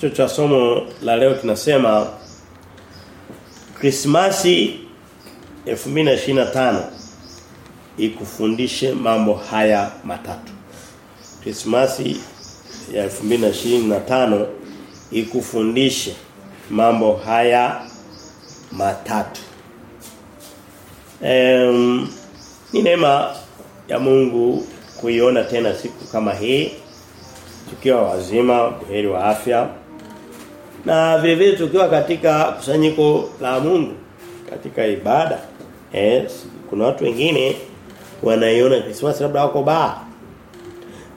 Kichwa cha somo la leo kinasema Krismasi 2025 ikufundishe mambo haya matatu. Krismasi ya 2025 ikufundishe mambo haya matatu. Um, ni neema ya Mungu kuiona tena siku kama hii tukiwa wazima buheri wa afya na vile vile tukiwa katika kusanyiko la Mungu katika ibada yes, kuna watu wengine wanaiona Christmas labda wako baa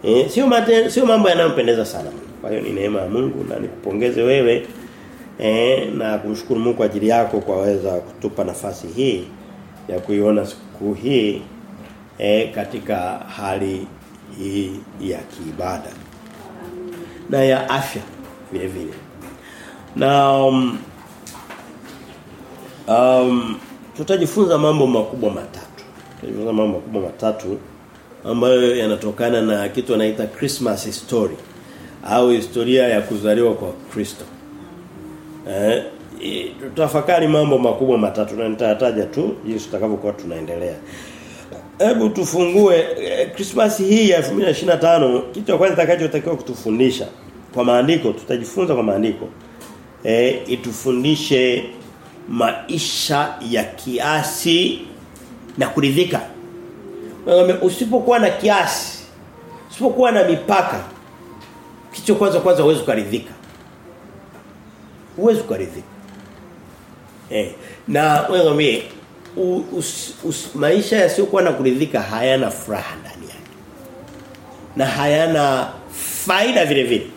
eh sio sio mambo yanayompendeza sana kwa hiyo ni neema ya Mungu na nikupongeze wewe eh na kumshukuru Mungu kwa ajili yako kwa weza kutupa nafasi hii ya kuiona siku hii eh katika hali hii ya kiibada na ya afya vile vile. Na um, um, tutajifunza mambo makubwa matatu. Tutajifunza mambo makubwa matatu ambayo yanatokana na kitu anaita Christmas story au historia ya kuzaliwa kwa Kristo. Eh tutafakari mambo makubwa matatu na nitataja tu jinsi tutakavyokuwa tunaendelea. Hebu tufungue eh, Christmas hii ya 2025 kitu cha kwanza kitakachotakiwa kutufundisha kwa maandiko tutajifunza kwa maandiko eh itufundishe maisha ya kiasi na kuridhika. Usipokuwa na kiasi, usipokuwa na mipaka, kicho kwanza kwanza uwezo kuridhika. Uwezo kuridhika. Eh na wewe us, us, maisha yasiyokuwa na kuridhika hayana furaha ndani yake. Na hayana faida vile vile.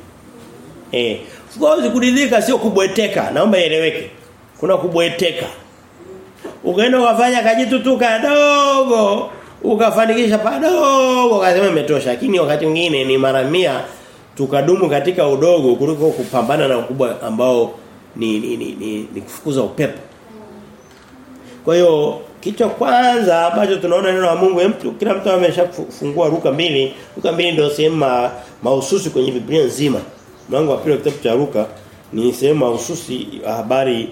Eh, Siwezi kuridhika sio kubweteka, naomba ieleweke. Kuna kubweteka. Ukaenda ukafanya kajitu tu kadogo, ukafanikisha padogo, ukasema imetosha. Lakini wakati mwingine ni mara mia tukadumu katika udogo kuliko kupambana na ukubwa ambao ni ni, ni, ni, ni kufukuza upepo. Kwa hiyo kichwa kwanza ambacho tunaona neno la Mungu mtu kila mtu ameshafungua ruka mbili ruka mbili ndio sehemu mahususi kwenye Biblia nzima. Mlango wa pili wa kitabu cha Luka ni sehemu mahususi habari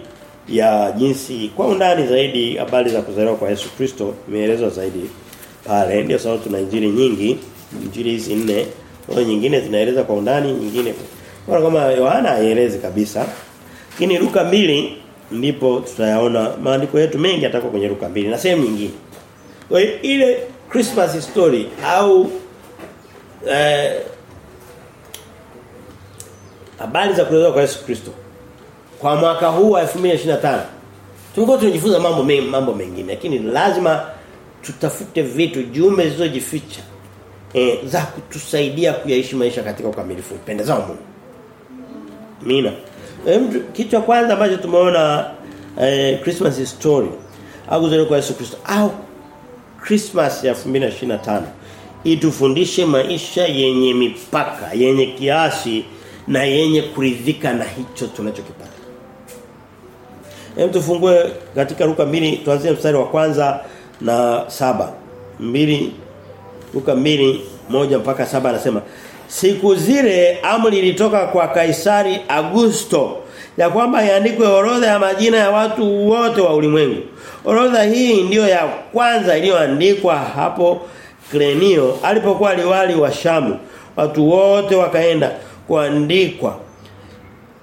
ya jinsi kwa undani zaidi habari za kuzaliwa kwa Yesu Kristo imeelezwa zaidi pale. Ndio sababu tuna injili nyingi injili hizi nne. Kwa nyingine zinaeleza kwa undani nyingine kwa kama Yohana haielezi kabisa. Lakini Luka mbili ndipo tutayaona maandiko yetu mengi yatakuwa kwenye Luka mbili na sehemu nyingine. Kwa ile Christmas story au eh, habari za kuzaliwa kwa Yesu Kristo. Kwa mwaka huu wa 2025 tulikuwa tunajifunza mambo mengi mambo mengine lakini lazima tutafute vitu jumbe zilizojificha eh, za kutusaidia kuyaishi maisha katika ukamilifu. Pendezao Mungu. Amina. Kitu cha kwanza ambacho tumeona eh, Christmas story au kuzaliwa kwa Yesu Kristo au Christmas ya 2025 itufundishe maisha yenye mipaka yenye kiasi na yenye kuridhika na hicho tunachokipata. Hem tufungue katika Luka mbili tuanzie mstari wa kwanza na saba mbili Luka mbili moja mpaka saba anasema Siku zile amri ilitoka kwa Kaisari Augusto ya kwamba iandikwe orodha ya majina ya watu wote wa ulimwengu. Orodha hii ndiyo ya kwanza iliyoandikwa hapo Krenio alipokuwa liwali wa Shamu. Watu wote wakaenda kuandikwa.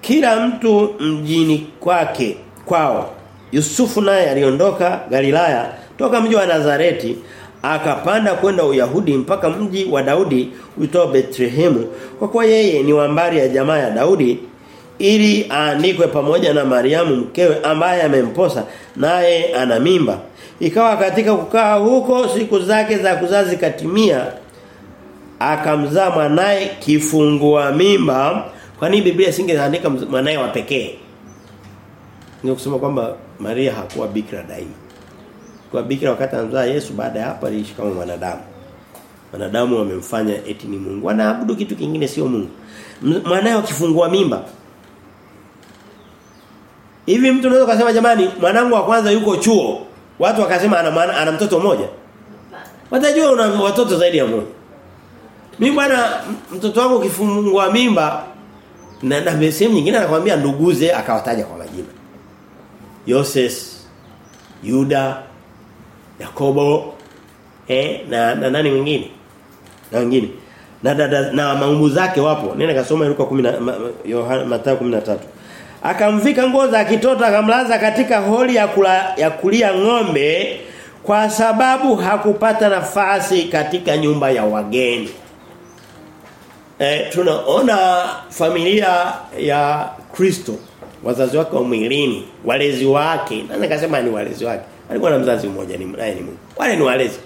Kila mtu mjini kwake kwao. Yusufu naye aliondoka Galilaya toka mji wa Nazareti akapanda kwenda Uyahudi mpaka mji wa Daudi uitwao Bethlehemu kwa kuwa yeye ni wambari ya jamaa ya Daudi ili aandikwe pamoja na Mariamu mkewe ambaye amemposa naye ana mimba. Ikawa katika kukaa huko siku zake za kuzazi katimia akamzaa mwanae kifungua mimba. Kwa nini Biblia singeandika mwanae wa pekee? Ni kusema kwamba Maria hakuwa bikira daima. Kwa bikira wakati anamzaa Yesu baada ya hapo aliishi kama mwanadamu. Wanadamu wamemfanya eti ni Mungu. Wanaabudu kitu kingine sio Mungu. Mwanae akifungua mimba. Hivi mtu unaweza kusema jamani mwanangu wa kwanza yuko chuo. Watu wakasema ana ana mtoto mmoja. Watajua una watoto zaidi ya mmoja Mimi bwana mtoto wangu kifungwa mimba na, na sehemu nyingine anakuambia nduguze akawataja kwa majina. Yoses, Yuda, Yakobo, eh na, na nani mwingine? Na wengine. Na na, na, maumbu zake wapo. Nenda kasoma Luka 10 Yohana Mathayo 13. Akamvika nguo za kitoto akamlaza katika holi ya kula, ya kulia ng'ombe kwa sababu hakupata nafasi katika nyumba ya wageni. E, tunaona familia ya Kristo wazazi wake wa mwilini walezi wake. Nani akasema ni walezi wake. Alikuwa na mzazi mmoja ni naye ni Mungu. Wale ni walezi.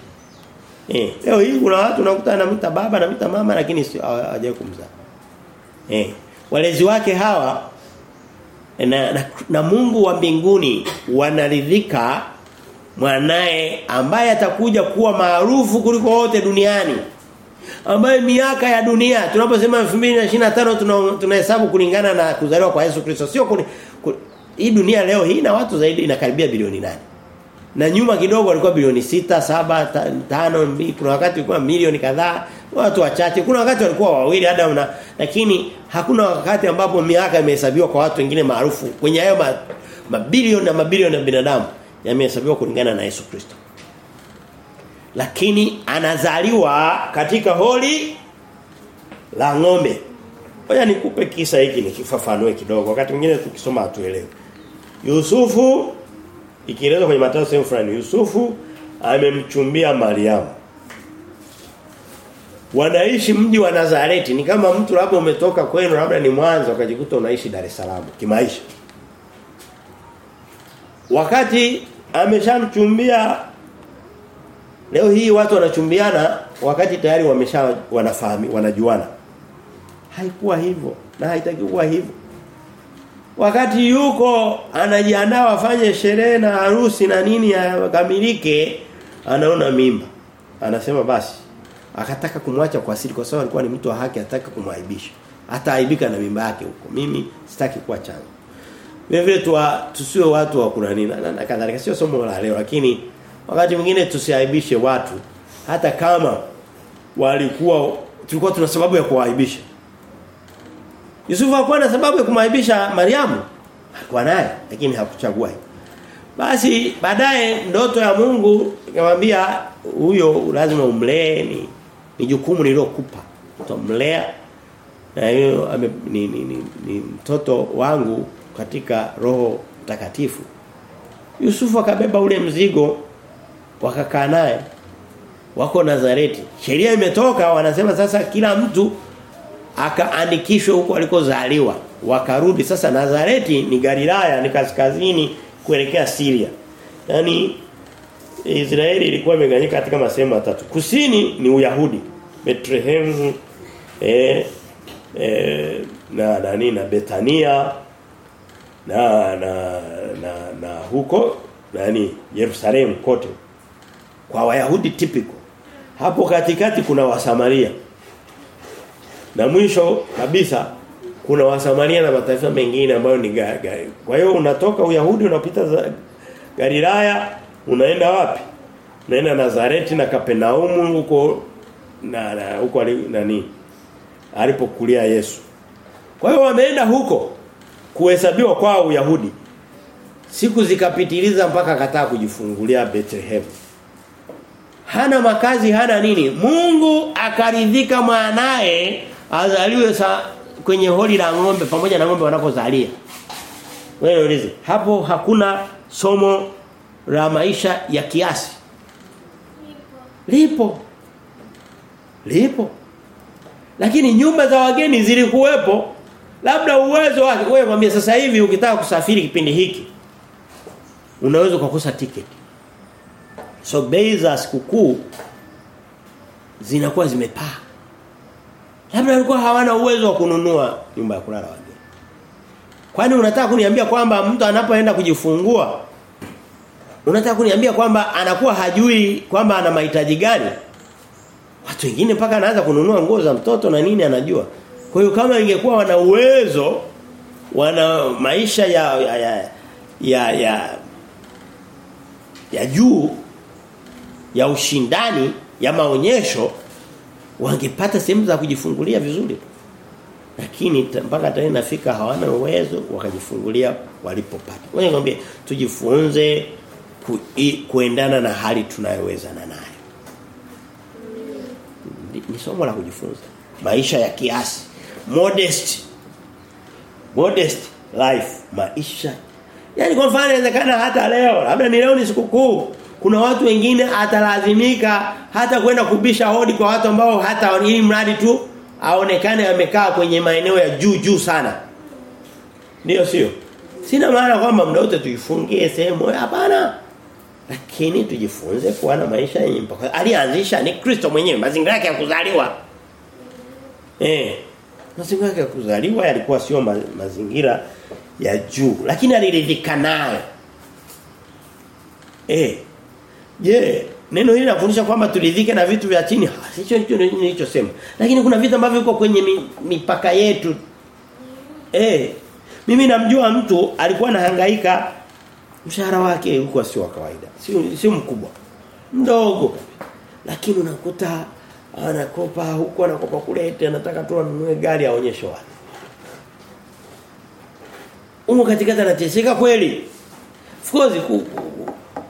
Eh leo hii kuna watu unakuta anamta baba anamta mama lakini hajawahi kumzaa. Eh walezi wake hawa na, na, na Mungu wa mbinguni wanaridhika mwanae ambaye atakuja kuwa maarufu kuliko wote duniani ambaye miaka ya dunia tunaposema 2025 tunahesabu kulingana na kuzaliwa kwa Yesu Kristo. Sio kuni, kuni, hii dunia leo hii na watu zaidi inakaribia bilioni nane. Na nyuma kidogo walikuwa bilioni sita saba tano kuna wakati ilikuwa milioni kadhaa watu wachache. Kuna wakati walikuwa wawili hata una lakini hakuna wakati ambapo miaka imehesabiwa kwa watu wengine maarufu. Kwenye hayo mabilioni na mabilioni ya binadamu yamehesabiwa kulingana na Yesu Kristo lakini anazaliwa katika holi la ng'ombe. Ngoja nikupe kisa hiki nikifafanue kidogo. Wakati mwingine tukisoma hatuelewi. Yusufu ikielezwa kwenye Mathayo sehemu fulani Yusufu amemchumbia Mariamu. Wanaishi mji wa Nazareti ni kama mtu labda umetoka kwenu labda ni Mwanza ukajikuta unaishi Dar es Salaam kimaisha. Wakati ameshamchumbia Leo hii watu wanachumbiana wakati tayari wamesha wanafahami wanajuana. Haikuwa hivyo na haitaki kuwa hivyo. Wakati yuko anajiandaa afanye sherehe na harusi na nini yakamilike anaona mimba. Anasema basi akataka kumwacha kwa siri kwa sababu alikuwa ni mtu wa haki hataki kumwaibisha. Ataaibika na mimba yake huko. Mimi sitaki kuwa changu. Vile vile tusiwe watu wa kuna nini na, na kadhalika sio somo la leo lakini wakati mwingine tusiaibishe watu. Hata kama walikuwa tulikuwa tuna sababu ya kuwaibisha. Yusufu hakuwa na sababu ya kumwaibisha Mariamu. Alikuwa naye lakini hakuchagua basi baadaye ndoto ya Mungu ikamwambia huyo lazima umlee ni, ni jukumu nililokupa. Utamlea na hiyo ni, ni, ni, ni mtoto wangu katika roho takatifu Yusufu akabeba ule mzigo wakakaa naye wako Nazareti. Sheria imetoka wanasema sasa kila mtu akaandikishwe huko alikozaliwa. Wakarudi sasa Nazareti ni Galilaya ni kaskazini kuelekea Syria. yani Israeli ilikuwa imeganyika katika masehemu matatu. Kusini ni Uyahudi, Bethlehem eh, eh na nani na Betania na na na, na huko nani Yerusalemu kote kwa Wayahudi typical. Hapo katikati kuna Wasamaria. Na mwisho kabisa kuna Wasamaria na mataifa mengine ambayo ni gari. Kwa hiyo unatoka Uyahudi unapita za Galilaya unaenda wapi? Unaenda Nazareti na Kapenaumu huko na, na huko nani? Alipokulia Yesu. Kwa hiyo wameenda huko kuhesabiwa kwa Uyahudi. Siku zikapitiliza mpaka akataa kujifungulia Bethlehem hana makazi hana nini. Mungu akaridhika mwanae azaliwe sa, kwenye holi la ng'ombe pamoja na ng'ombe wanapozalia. Wewe ulize hapo hakuna somo la maisha ya kiasi? Lipo. Lipo. Lakini nyumba za wageni zilikuwepo labda uwezo wake. Wewe mwambie sasa hivi ukitaka kusafiri kipindi hiki unaweza kukosa tiketi So bei za sikukuu zinakuwa zimepaa. Labda walikuwa hawana uwezo wa kununua nyumba ya kulala wageni. Kwani unataka kuniambia kwamba mtu anapoenda kujifungua unataka kuniambia kwamba anakuwa hajui kwamba ana mahitaji gani? Watu wengine mpaka anaanza kununua nguo za mtoto na nini anajua. Kwa hiyo kama ingekuwa wana uwezo wana maisha ya ya ya ya, ya, ya juu ya ushindani ya maonyesho wangepata sehemu za kujifungulia vizuri. lakini mpaka tarehe nafika hawana uwezo wakajifungulia walipopata. Wewe niambie tujifunze ku, kuendana na hali tunayowezana nayo. Ni, ni somo la kujifunza. Maisha ya kiasi. Modest. Modest life, maisha. Yaani kwa mfano inawezekana hata leo, labda ni leo ni sikukuu. Kuna watu wengine atalazimika hata kwenda kubisha hodi kwa watu ambao hata ili mradi tu aonekane amekaa kwenye maeneo ya juu juu sana. Ndiyo sio? Sina maana kwamba muda wote tuifungie sehemu hapana. Lakini tujifunze kuwa na maisha yenye mpaka. Alianzisha ni Kristo mwenyewe mazingira yake ya kuzaliwa. Eh. Mazingira yake ya kuzaliwa yalikuwa sio ma, mazingira ya juu, lakini aliridhika nayo. Eh. Je, yeah. neno hili linafundisha kwamba tulidhike na vitu vya chini? Hicho hicho nilichosema. Lakini kuna vitu ambavyo viko kwenye mipaka yetu. Eh. Mimi namjua mtu alikuwa anahangaika mshahara wake huko sio wa kawaida. Sio sio mkubwa. Mdogo. Lakini unakuta anakopa huko anakopa kule eti anataka tu anunue gari aonyeshe watu. Umo katikati anateseka kweli. Of course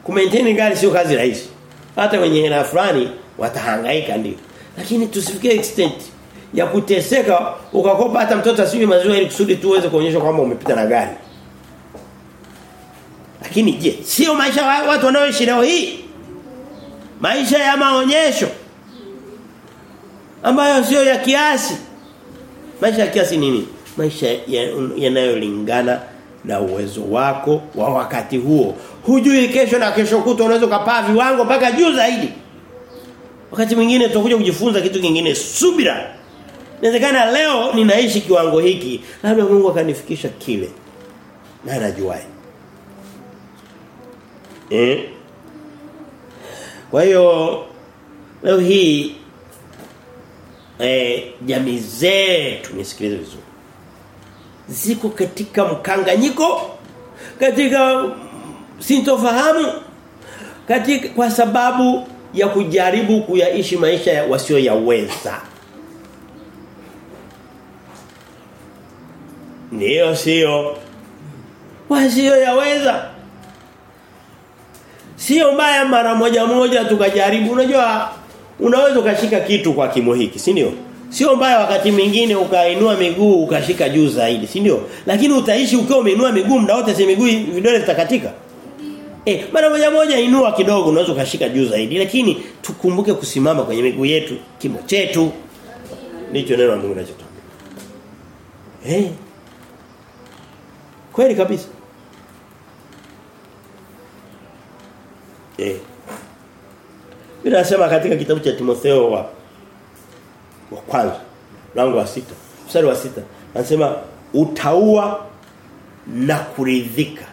ku, ku gari sio kazi rahisi. Hata wenye hela fulani watahangaika ndio. Lakini tusifikie extent ya kuteseka ukakopa hata mtoto asinywe maziwa ili kusudi tu uweze kuonyesha kwamba umepita na gari. Lakini je, sio maisha wa watu wanaoishi leo hii? Maisha ya maonyesho ambayo sio ya kiasi. Maisha ya kiasi nini? Maisha yanayolingana ya na uwezo wako wa wakati huo. Hujui kesho na kesho kuto unaweza kupaa viwango mpaka juu zaidi. Wakati mwingine tutakuja kujifunza kitu kingine subira. Inawezekana leo ninaishi kiwango hiki, labda Mungu akanifikisha kile. Na anajuaje? Eh? Kwa hiyo leo hii eh jamii zetu nisikilize vizuri. Ziko katika mkanganyiko katika sintofahamu katika kwa sababu ya kujaribu kuyaishi maisha ya wasio yaweza. Ndio sio wasio yaweza. Sio mbaya mara moja moja tukajaribu. Unajua unaweza ukashika kitu kwa kimo hiki, si ndio? Sio mbaya wakati mwingine ukainua miguu ukashika juu zaidi, si ndio? Lakini utaishi ukiwa umeinua miguu muda wote si miguu vidole vitakatika. Eh, mara moja moja inua kidogo unaweza ukashika juu zaidi, lakini tukumbuke kusimama kwenye miguu yetu, kimo chetu. Ndicho neno la Mungu linachotuambia. Eh. Kweli kabisa. Eh. Bila sema katika kitabu cha Timotheo wa wa kwanza mlango wa sita mstari wa sita anasema utaua na kuridhika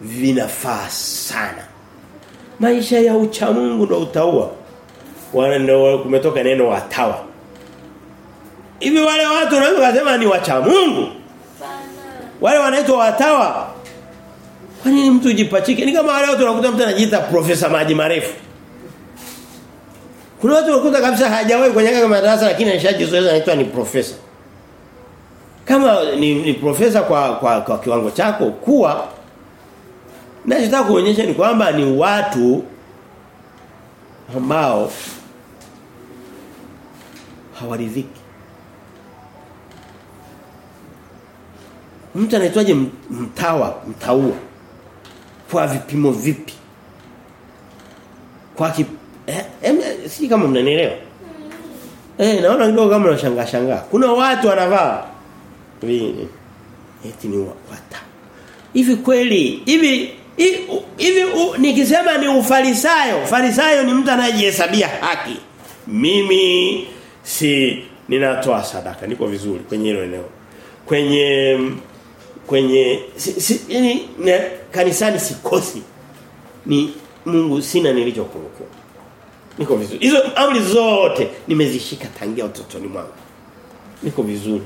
vinafaa sana. Maisha ya uchamungu ndo utaua. Wana kumetoka neno watawa. Hivi wale watu wanaweza kusema ni wacha Mungu? Wale wanaitwa watawa. Kwa nini mtu jipachike? Ni kama wale watu unakuta mtu anajiita profesa maji marefu kuna watu wakuta kabisa hajawahi kwenye madarasa lakini alishajizoeza anaitwa ni profesa kama ni, ni profesa kwa, kwa kwa kiwango chako kuwa Nachotaka kuonyesha ni kwamba ni watu ambao hawaridhiki. Mtu anaitwaje mtawa, mtaua? Kwa vipimo vipi? Kwa kip... eh, eh, si kama mnanielewa. Eh, naona kidogo kama unashangaa shangaa. Kuna watu wanavaa vini. eti ni wata. Hivi kweli, hivi hivi nikisema ni ufarisayo, farisayo ni mtu anayejihesabia haki. Mimi si ninatoa sadaka, niko vizuri kwenye hilo eneo. Kwenye kwenye si, si, ni, ne, kanisani sikosi. Ni Mungu sina nilichopungukiwa. Niko vizuri. Hizo amri zote nimezishika tangia utotoni mwangu. Niko vizuri.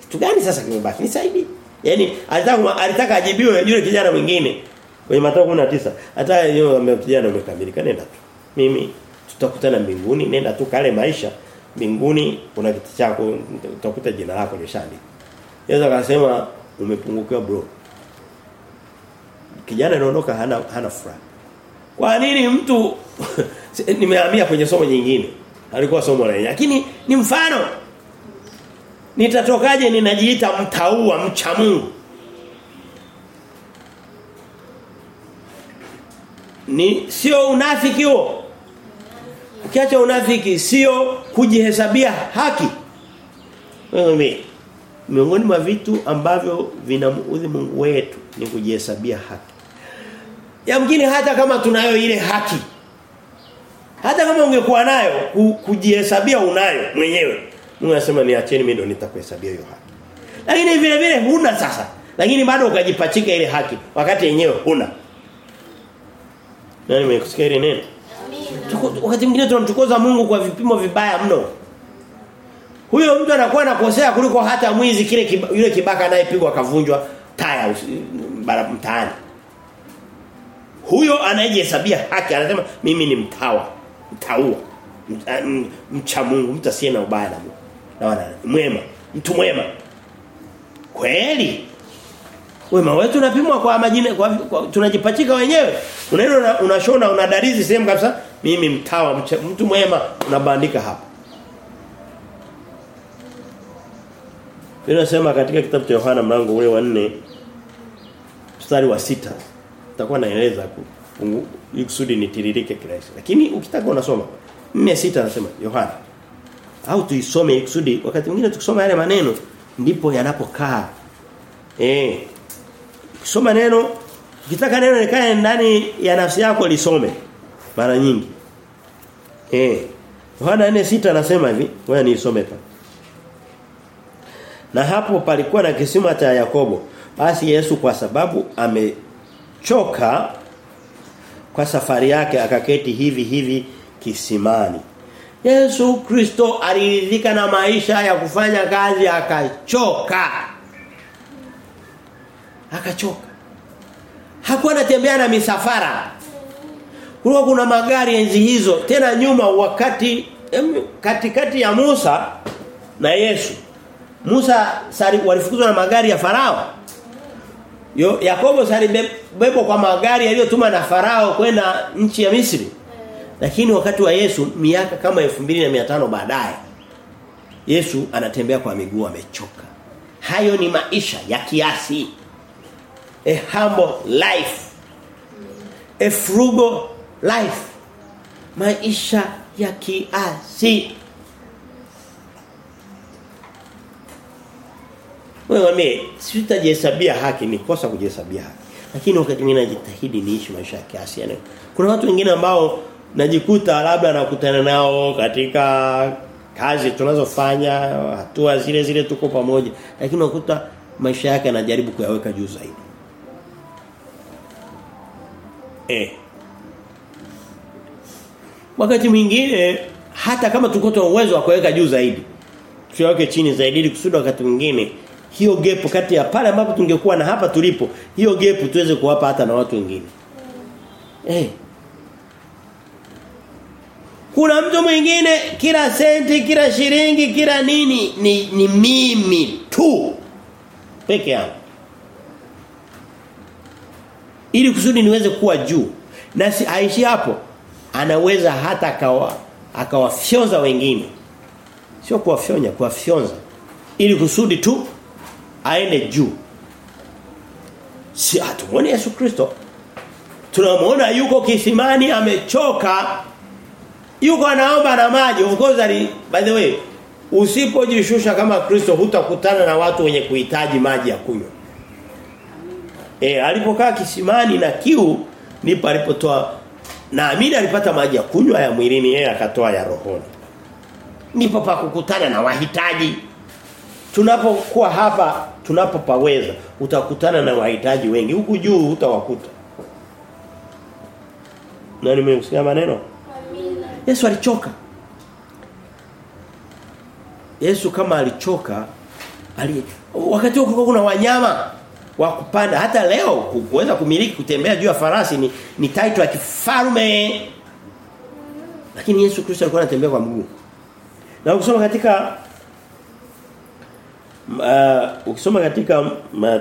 Kitu gani sasa kimebaki? Nisaidie. Yaani alitaka alitaka ajibiwe yule kijana mwingine kwenye Mathayo 19 hata yeye kijana umekamilika nenda tu. Mimi tutakutana mbinguni nenda tu kale maisha mbinguni kuna kiti chako utakuta jina lako leshani. Yesu akasema umepungukiwa bro. Kijana anaondoka hana hana furaha. Kwa nini mtu nimehamia kwenye somo nyingine? Alikuwa somo la lakini ni mfano. Nitatokaje ninajiita mtaua mcha Mungu? Ni sio unafiki huo. Ukiacha unafiki sio kujihesabia haki. Wewe miongoni mwa vitu ambavyo vinamuudhi Mungu wetu ni kujihesabia haki. Yamkini hata kama tunayo ile haki. Hata kama ungekuwa nayo kujihesabia unayo mwenyewe. Mungu anasema niacheni mimi ndo nitakuhesabia hiyo haki. Lakini vile vile huna sasa. Lakini bado ukajipachika ile haki wakati yenyewe huna. Nani mmekusikia ile neno? Wakati mwingine tunamchukoza Mungu kwa vipimo vibaya mno. Huyo mtu anakuwa anakosea kuliko hata mwizi kile yule kibaka anayepigwa akavunjwa taya mtaani. Huyo anayejihesabia haki anasema mimi ni mtawa, mtaua. Mcha Mungu, mtu asiye na ubaya na Mungu. Na wana mwema, mtu mwema. Kweli? Wema wetu unapimwa kwa majina kwa, kwa tunajipachika wenyewe. Unaenda unashona unadarizi sehemu kabisa mimi mtawa mcha, mtu mwema unabandika hapa. Inasema katika kitabu cha Yohana mlango ule wa 4 mstari wa sita Nitakuwa naeleza kusudi nitiririke kirahisi. Lakini ukitaka unasoma 4:6 anasema Yohana. Au tuisome ikusudi kusudi wakati mwingine tukisoma yale maneno ndipo yanapokaa. Eh. Kusoma neno ukitaka neno likae ndani ya nafsi yako lisome mara nyingi. Eh. Yohana 4:6 anasema hivi, ngoja niisome hapa. Na hapo palikuwa na kisima cha Yakobo. Basi Yesu kwa sababu amechoka kwa safari yake akaketi hivi hivi kisimani. Yesu Kristo aliridhika na maisha ya kufanya kazi akachoka. Akachoka. Hakuwa anatembea na misafara. Kulikuwa kuna magari enzi hizo tena nyuma wakati katikati ya Musa na Yesu. Musa walifukuzwa na magari ya Farao. Yo, Yakobo alibebwa kwa magari yaliyotuma na Farao kwenda nchi ya Misri. Lakini wakati wa Yesu miaka kama 2500 baadaye Yesu anatembea kwa miguu amechoka. Hayo ni maisha ya kiasi. A humble life. A frugal life. Maisha ya kiasi. Wewe mimi sitajihesabia haki ni kosa kujihesabia haki. Lakini wakati mwingine najitahidi niishi maisha ya kiasi. Yani, kuna watu wengine ambao najikuta labda nakutana nao katika kazi tunazofanya, hatua zile zile tuko pamoja, lakini unakuta maisha yake anajaribu kuyaweka juu zaidi. Eh. Wakati mwingine hata kama tuko uwezo wa kuweka juu zaidi, tuweke chini zaidi ili kusudi wakati mwingine hiyo gepu kati ya pale ambapo tungekuwa na hapa tulipo, hiyo gepu tuweze kuwapa hata na watu wengine. Eh. Kuna mtu mwingine kila senti, kila shilingi, kila nini ni ni mimi tu peke yangu. Ili kusudi niweze kuwa juu. Na si aishi hapo. Anaweza hata akawa akawafyonza wengine. Sio kuwafyonya, kuwafyonza. Ili kusudi tu aende juu. Si hatumuone Yesu Kristo. tunamwona yuko kisimani amechoka yuko anaomba na maji of course ali, by the way usipojishusha kama Kristo hutakutana na watu wenye kuhitaji maji ya kunywa eh alipokaa kisimani na kiu ndipo alipotoa naamini alipata maji ya kunywa ya mwilini yeye akatoa ya rohoni ndipo pa kukutana na wahitaji tunapokuwa hapa tunapopaweza utakutana na wahitaji wengi huku juu utawakuta nani mmesikia maneno amina Yesu alichoka. Yesu kama alichoka ali wakati huo kuna wanyama wa kupanda hata leo kuweza kumiliki kutembea juu ya farasi ni ni title ya kifalme. Lakini Yesu Kristo alikuwa anatembea kwa mguu. Na ukisoma katika uh, ukisoma katika uh,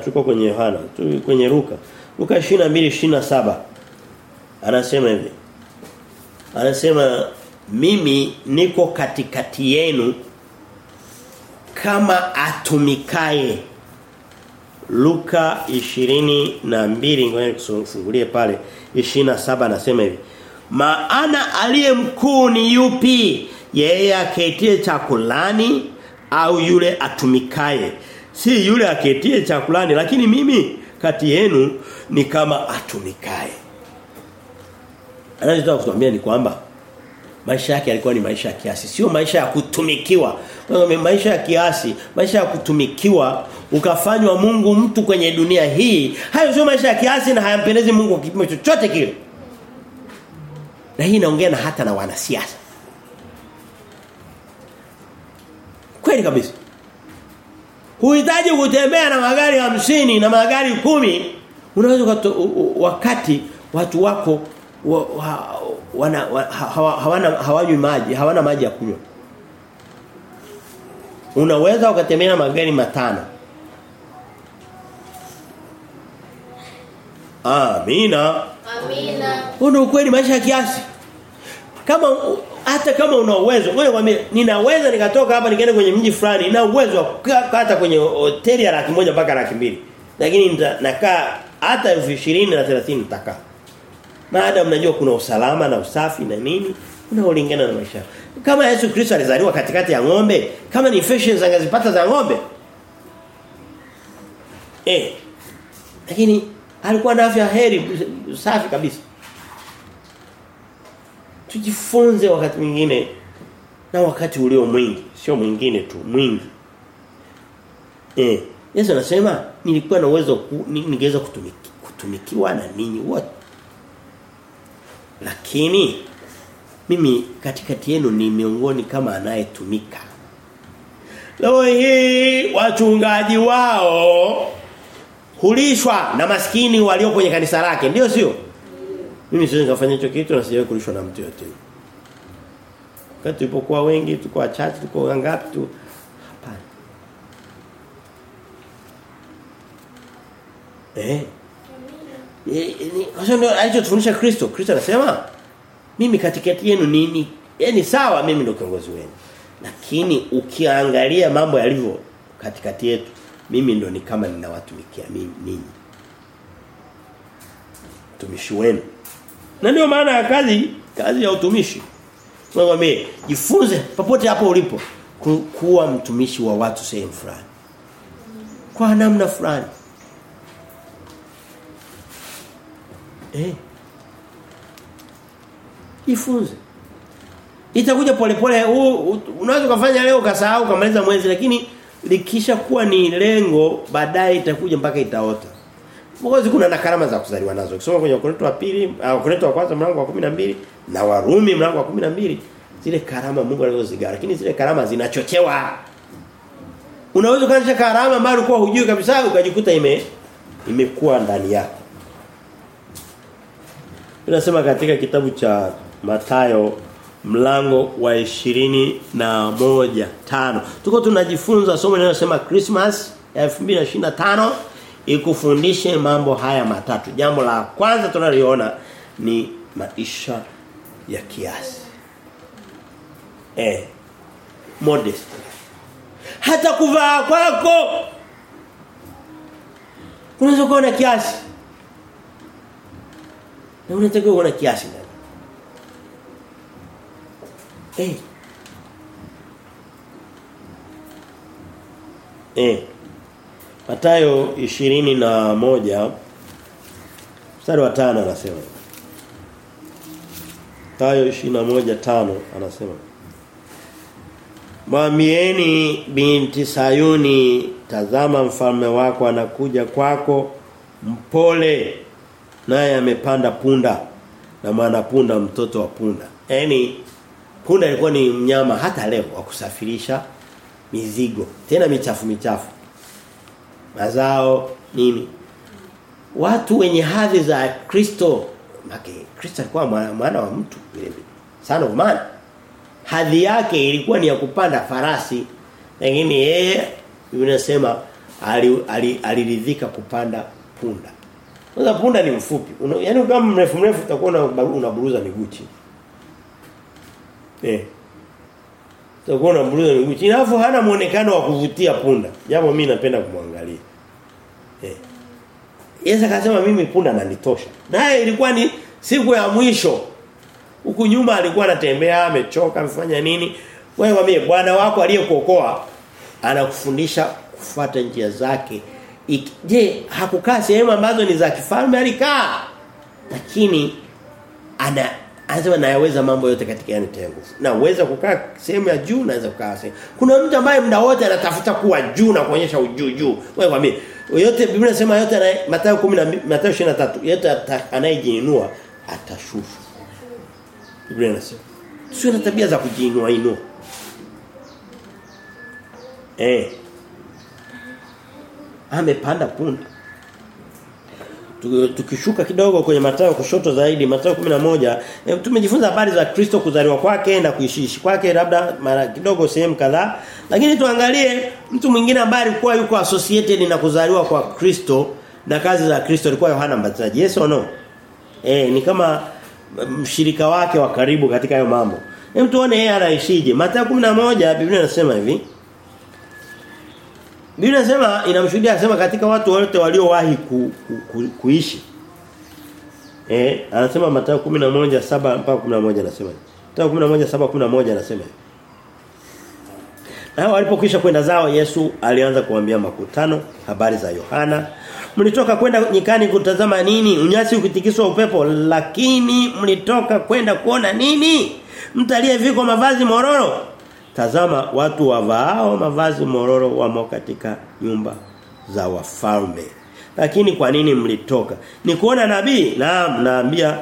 tuko kwenye Yohana, tu kwenye Luka. Luka 22:27 anasema hivi. Anasema mimi niko katikati yenu kama atumikaye Luka 22 ngoja nikufungulie pale 27 anasema hivi maana aliye mkuu ni yupi yeye aketie chakulani au yule atumikaye. Si yule aketie chakulani lakini mimi kati yenu ni kama atumikaye. Anachotaka kutuambia ni kwamba maisha yake yalikuwa ni maisha ya kiasi sio maisha ya kutumikiwa. Kwa maisha ya kiasi maisha ya kutumikiwa ukafanywa Mungu mtu kwenye dunia hii hayo sio maisha ya kiasi na hayampendezi Mungu kipimo chochote kile. Na hii inaongea na hata na wanasiasa kweli kabisa. Huhitaji kutembea na magari hamsini na magari kumi. Unaweza wakati watu wako wa, wa, wana wa, hawana hawanywi maji hawana maji ya kunywa. Unaweza ukatembea na magari matano. Amina. Amina. Huo ukweli maisha ya kiasi. Kama hata kama una uwezo, wewe kwambie ninaweza nikatoka hapa nikaenda kwenye mji fulani, nina uwezo hata kwenye hoteli ya laki moja mpaka laki mbili. Lakini nakaa hata elfu ishirini na 30 nitakaa. Maada mnajua kuna usalama na usafi na nini, unaolingana na maisha. Kama Yesu Kristo alizaliwa katikati ya ng'ombe, kama ni infections angazipata za ng'ombe. Eh. Lakini alikuwa na afya heri safi kabisa. Tujifunze wakati mwingine na wakati ulio mwingi, sio mwingine tu, mwingi. Eh, Yesu anasema nilikuwa na uwezo ningeweza kutumiki, kutumikiwa na ninyi wote. Lakini mimi katikati yenu ni miongoni kama anayetumika. Leo hii wachungaji wao hulishwa na maskini walio kwenye kanisa lake ndio sio mimi siwezi kufanya hicho kitu na sijawahi kulishwa na mtu yote wakati tulipokuwa wengi tulikuwa wachache tulikuwa ngapi tu? Hapana. Eh? Kwa sababu ndio alichotufundisha Kristo. Kristo anasema mimi katikati yenu nini Yaani sawa mimi ndio kiongozi wenu. Lakini ukiangalia mambo yalivyo katikati yetu mimi ndo ni kama ninawatumikia mimi ninyi. Tumishi wenu na ndio maana ya kazi kazi ya utumishi. Mwambie jifunze popote hapo ulipo ku, kuwa mtumishi wa watu sehemu fulani. Kwa namna fulani. Eh. Jifunze. Itakuja polepole unaweza kufanya leo ukasahau kamaliza mwezi lakini likisha kuwa ni lengo baadaye itakuja mpaka itaota. Mwanzo kuna na karama za kuzaliwa nazo. Ukisoma kwenye Wakorintho wa pili, Korinto Wakorintho wa kwanza mlango wa 12 na Warumi mlango wa 12 zile karama Mungu alizozigawa lakini zile karama zinachochewa. Unaweza kuanzisha karama ambayo ulikuwa hujui kabisa ukajikuta ime imekuwa ndani yako. Tunasema katika kitabu cha Matayo mlango wa ishirini na moja tano tuko tunajifunza somo linalosema Christmas ya 2025 ikufundishe mambo haya matatu. Jambo la kwanza tunaliona ni maisha ya kiasi. Eh modest. Hata kuvaa kwako unaweza kuwa na kiasi. Na unatakiwa kuwa na kiasi ndani. Eh. Eh. Matayo ishirini na moja mstari wa tano anasema. Matayo ishirini na moja tano anasema. Mwamieni binti Sayuni tazama mfalme wako anakuja kwako mpole naye amepanda punda na mwana punda mtoto wa punda. Yaani Punda ilikuwa ni mnyama hata leo wa kusafirisha mizigo, tena michafu michafu. Mazao nini? Watu wenye hadhi za Kristo, make Kristo alikuwa mwana wa mtu vile vile. Son of man. hadhi yake ilikuwa ni ya kupanda farasi lakini yeye unasema aliridhika ali, ali kupanda punda. Sasa punda ni mfupi. Una, yani kama mrefu mrefu utakuwa unaburuza miguu. Eh. Utakuwa unaburuza miguu chini. Hana muonekano wa kuvutia punda. Japo mimi napenda kumwangalia. Eh. Yesu akasema mimi punda ananitosha. Naye ilikuwa ni siku ya mwisho. Huku nyuma alikuwa anatembea, amechoka, amefanya nini? Wewe mwambie bwana wako aliyekuokoa anakufundisha kufuata njia zake. Je, hakukaa sehemu ambazo ni za kifalme alikaa. Lakini ana anasema nayaweza mambo yote katika yani nguvu. Na uweza kukaa sehemu ya juu naweza kukaa sehemu. Kuna mtu ambaye muda wote anatafuta kuwa juu na kuonyesha ujuu juu. Wewe mwambie yote Biblia inasema yote Mathayo 10 Mathayo 23 yote anayejiinua atashushwa. Biblia inasema. Sio na tabia za kujiinua inua. Eh. Amepanda punda. Tukishuka kidogo kwenye Mathayo kushoto zaidi Mathayo 11 e, tumejifunza habari za Kristo kuzaliwa kwake na kuishiishi kwake labda mara kidogo sehemu kadhaa. Lakini tuangalie mtu mwingine ambaye alikuwa yuko associated na kuzaliwa kwa Kristo na kazi za Kristo alikuwa Yohana Mbatizaji. Yes or no? Eh ni kama mshirika wake wa karibu katika hayo mambo. Hem tuone yeye anaishije. Mathayo 11 Biblia inasema hivi Biblia inasema inamshuhudia anasema katika watu wote waliowahi ku, ku, ku, kuishi. Eh, anasema Mathayo 11:7 mpaka 11 anasema. Mathayo 11:7 11 anasema. Na walipokwisha kwenda zao Yesu alianza kuambia makutano habari za Yohana. Mlitoka kwenda nyikani kutazama nini? Unyasi ukitikiswa upepo, lakini mlitoka kwenda kuona nini? Mtu aliyevikwa mavazi mororo Tazama watu wavaao mavazi mororo wamo katika nyumba za wafalme. Lakini kwa nini mlitoka? Ni kuona nabii? Naam, naambia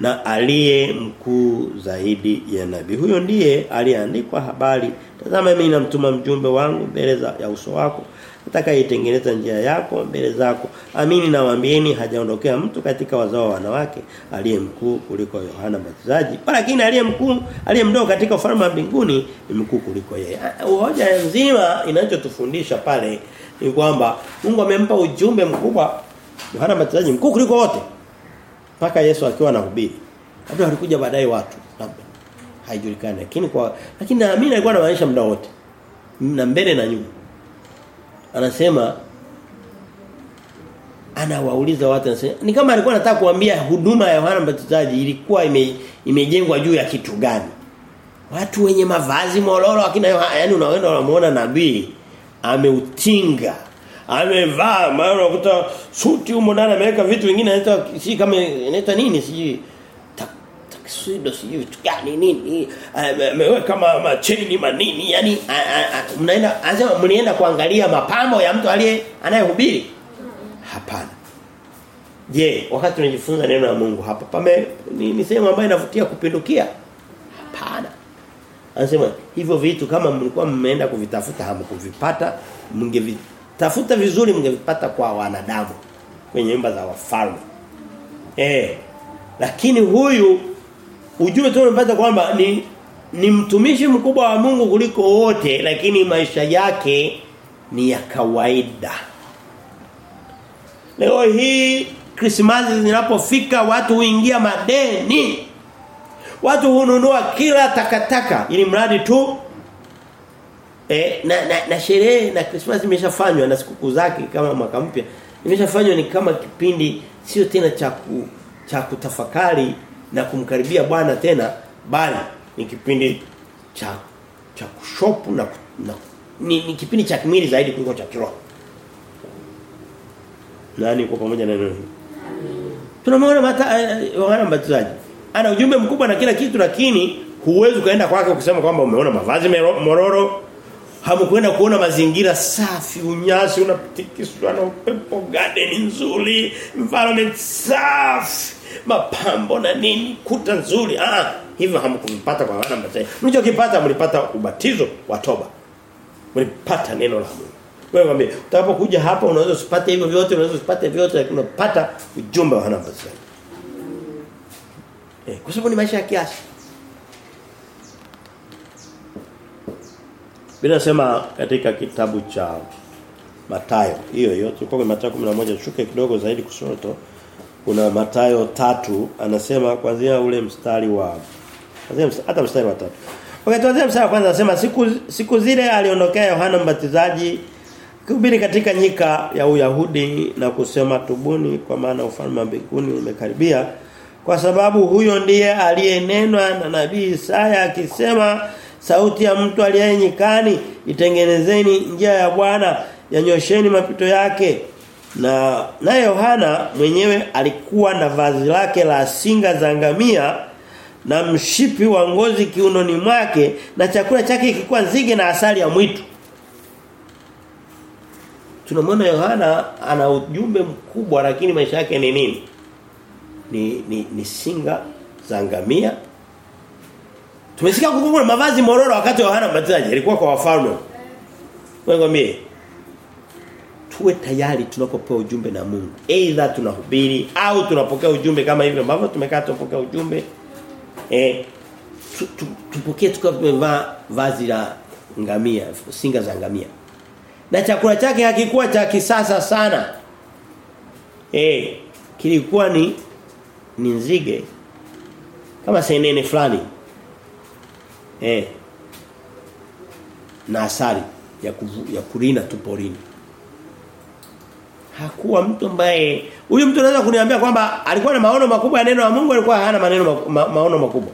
na aliye mkuu zaidi ya nabii. Huyo ndiye aliandikwa habari. Tazama mimi namtuma mjumbe wangu mbele ya uso wako atakayetengeneza njia yako mbele zako. Amini nawaambieni hajaondokea mtu katika wazao wa wanawake aliye mkuu kuliko Yohana Mbatizaji. Lakini aliye mkuu, aliye mdogo katika ufalme wa mbinguni ni mkuu kuliko yeye. Hoja nzima inachotufundisha pale ni kwamba Mungu amempa ujumbe mkubwa Yohana Mbatizaji mkuu kuliko wote. Mpaka Yesu akiwa anahubiri. Labda walikuja baadaye watu labda haijulikani lakini kwa lakini naamini alikuwa anamaanisha muda wote. Na mbele na nyuma anasema anawauliza watu anasema ni kama alikuwa anataka kuambia huduma ya Yohana Mbatizaji ilikuwa ime, imejengwa juu ya kitu gani? Watu wenye mavazi mororo akina yani unaenda unamuona nabii ameutinga amevaa maana unakuta suti humo ndani ameweka vitu vingine inaitwa si kama inaitwa nini sijui taksido sijui gani nini? Ameweka ma, macheni manini yani mnaenda anasema mnienda kuangalia mapambo ya mtu aliye anayehubiri? Hapana. Je wakati tunajifunza neno la Mungu hapa pame ni, ni sehemu ambayo inavutia kupindukia? Hapana. Anasema hivyo vitu kama mlikuwa mmeenda kuvitafuta hamkuvipata mngevitafuta vizuri mngevipata kwa wanadamu kwenye nyumba za wafalme. Eh lakini huyu ujue tu unapata kwamba ni ni mtumishi mkubwa wa Mungu kuliko wote lakini maisha yake ni ya kawaida. Leo hii Krismasi zinapofika watu huingia madeni. Watu hununua kila takataka ili mradi tu eh, na, na, na sherehe na Krismasi imeshafanywa na sikukuu zake kama mwaka mpya. Imeshafanywa ni kama kipindi sio tena cha cha kutafakari na kumkaribia Bwana tena bali ni kipindi cha cha kushopu na, na ni, ni kipindi cha kimwili zaidi kuliko cha kiroho. Nani kwa pamoja na nani? Tunamwona mata Yohana Mbatizaji. Ana ujumbe mkubwa na kila kitu lakini huwezi kaenda kwake ukisema kwamba umeona mavazi mororo hamkuenda kuona mazingira safi unyasi unapitikiswa na upepo garden nzuri environment safi mapambo na nini kuta nzuri. Ah hivyo hamkuvipata kwa wana mzee mlichokipata mlipata ubatizo wa toba. Mlipata neno la Mungu. Wewe mwambie utakapokuja hapa unaweza usipate hivyo vyote unaweza usipate vyote lakini unapata ujumbe wa wana mzee eh kwa sababu ni maisha ya kiasi. Biblia inasema katika kitabu cha matayo hiyo hiyo tulikuwa kwa Mathayo 11 shuke kidogo zaidi kushoto kuna Matayo tatu anasema kuanzia ule mstari wa hata mstari wa tatu. Okay tuanze mstari wa kwanza anasema siku siku zile aliondokea Yohana Mbatizaji kuhubiri katika nyika ya Uyahudi na kusema tubuni kwa maana ufalme wa mbinguni umekaribia kwa sababu huyo ndiye aliyenenwa na nabii Isaya akisema sauti ya mtu aliyenyikani itengenezeni njia ya Bwana yanyosheni mapito yake na na Yohana mwenyewe alikuwa na vazi lake la singa za ngamia na mshipi wa ngozi kiunoni mwake na chakula chake kilikuwa nzige na asali ya mwitu. Tunamwona Yohana ana ujumbe mkubwa lakini maisha yake ni nini? Ni ni, ni singa za ngamia. Tumesikia kukumbuka mavazi mororo wakati Yohana Mbatizaji alikuwa kwa wafalme. Mwangomie tuwe tayari tunapopewa ujumbe na Mungu. Aidha tunahubiri au tunapokea ujumbe kama hivyo ambavyo tumekaa tupokea ujumbe. Eh tu, tu, tupokee tukiwa tumevaa vazi la ngamia, singa za ngamia. Na chakula chake hakikuwa cha kisasa sana. Eh kilikuwa ni ni nzige kama senene fulani. Eh na asali ya kuvu, ya kurina tuporini hakuwa mtu ambaye huyu mtu anaweza kuniambia kwamba alikuwa na maono makubwa ya neno la Mungu alikuwa hana maneno ma, ma, maono makubwa.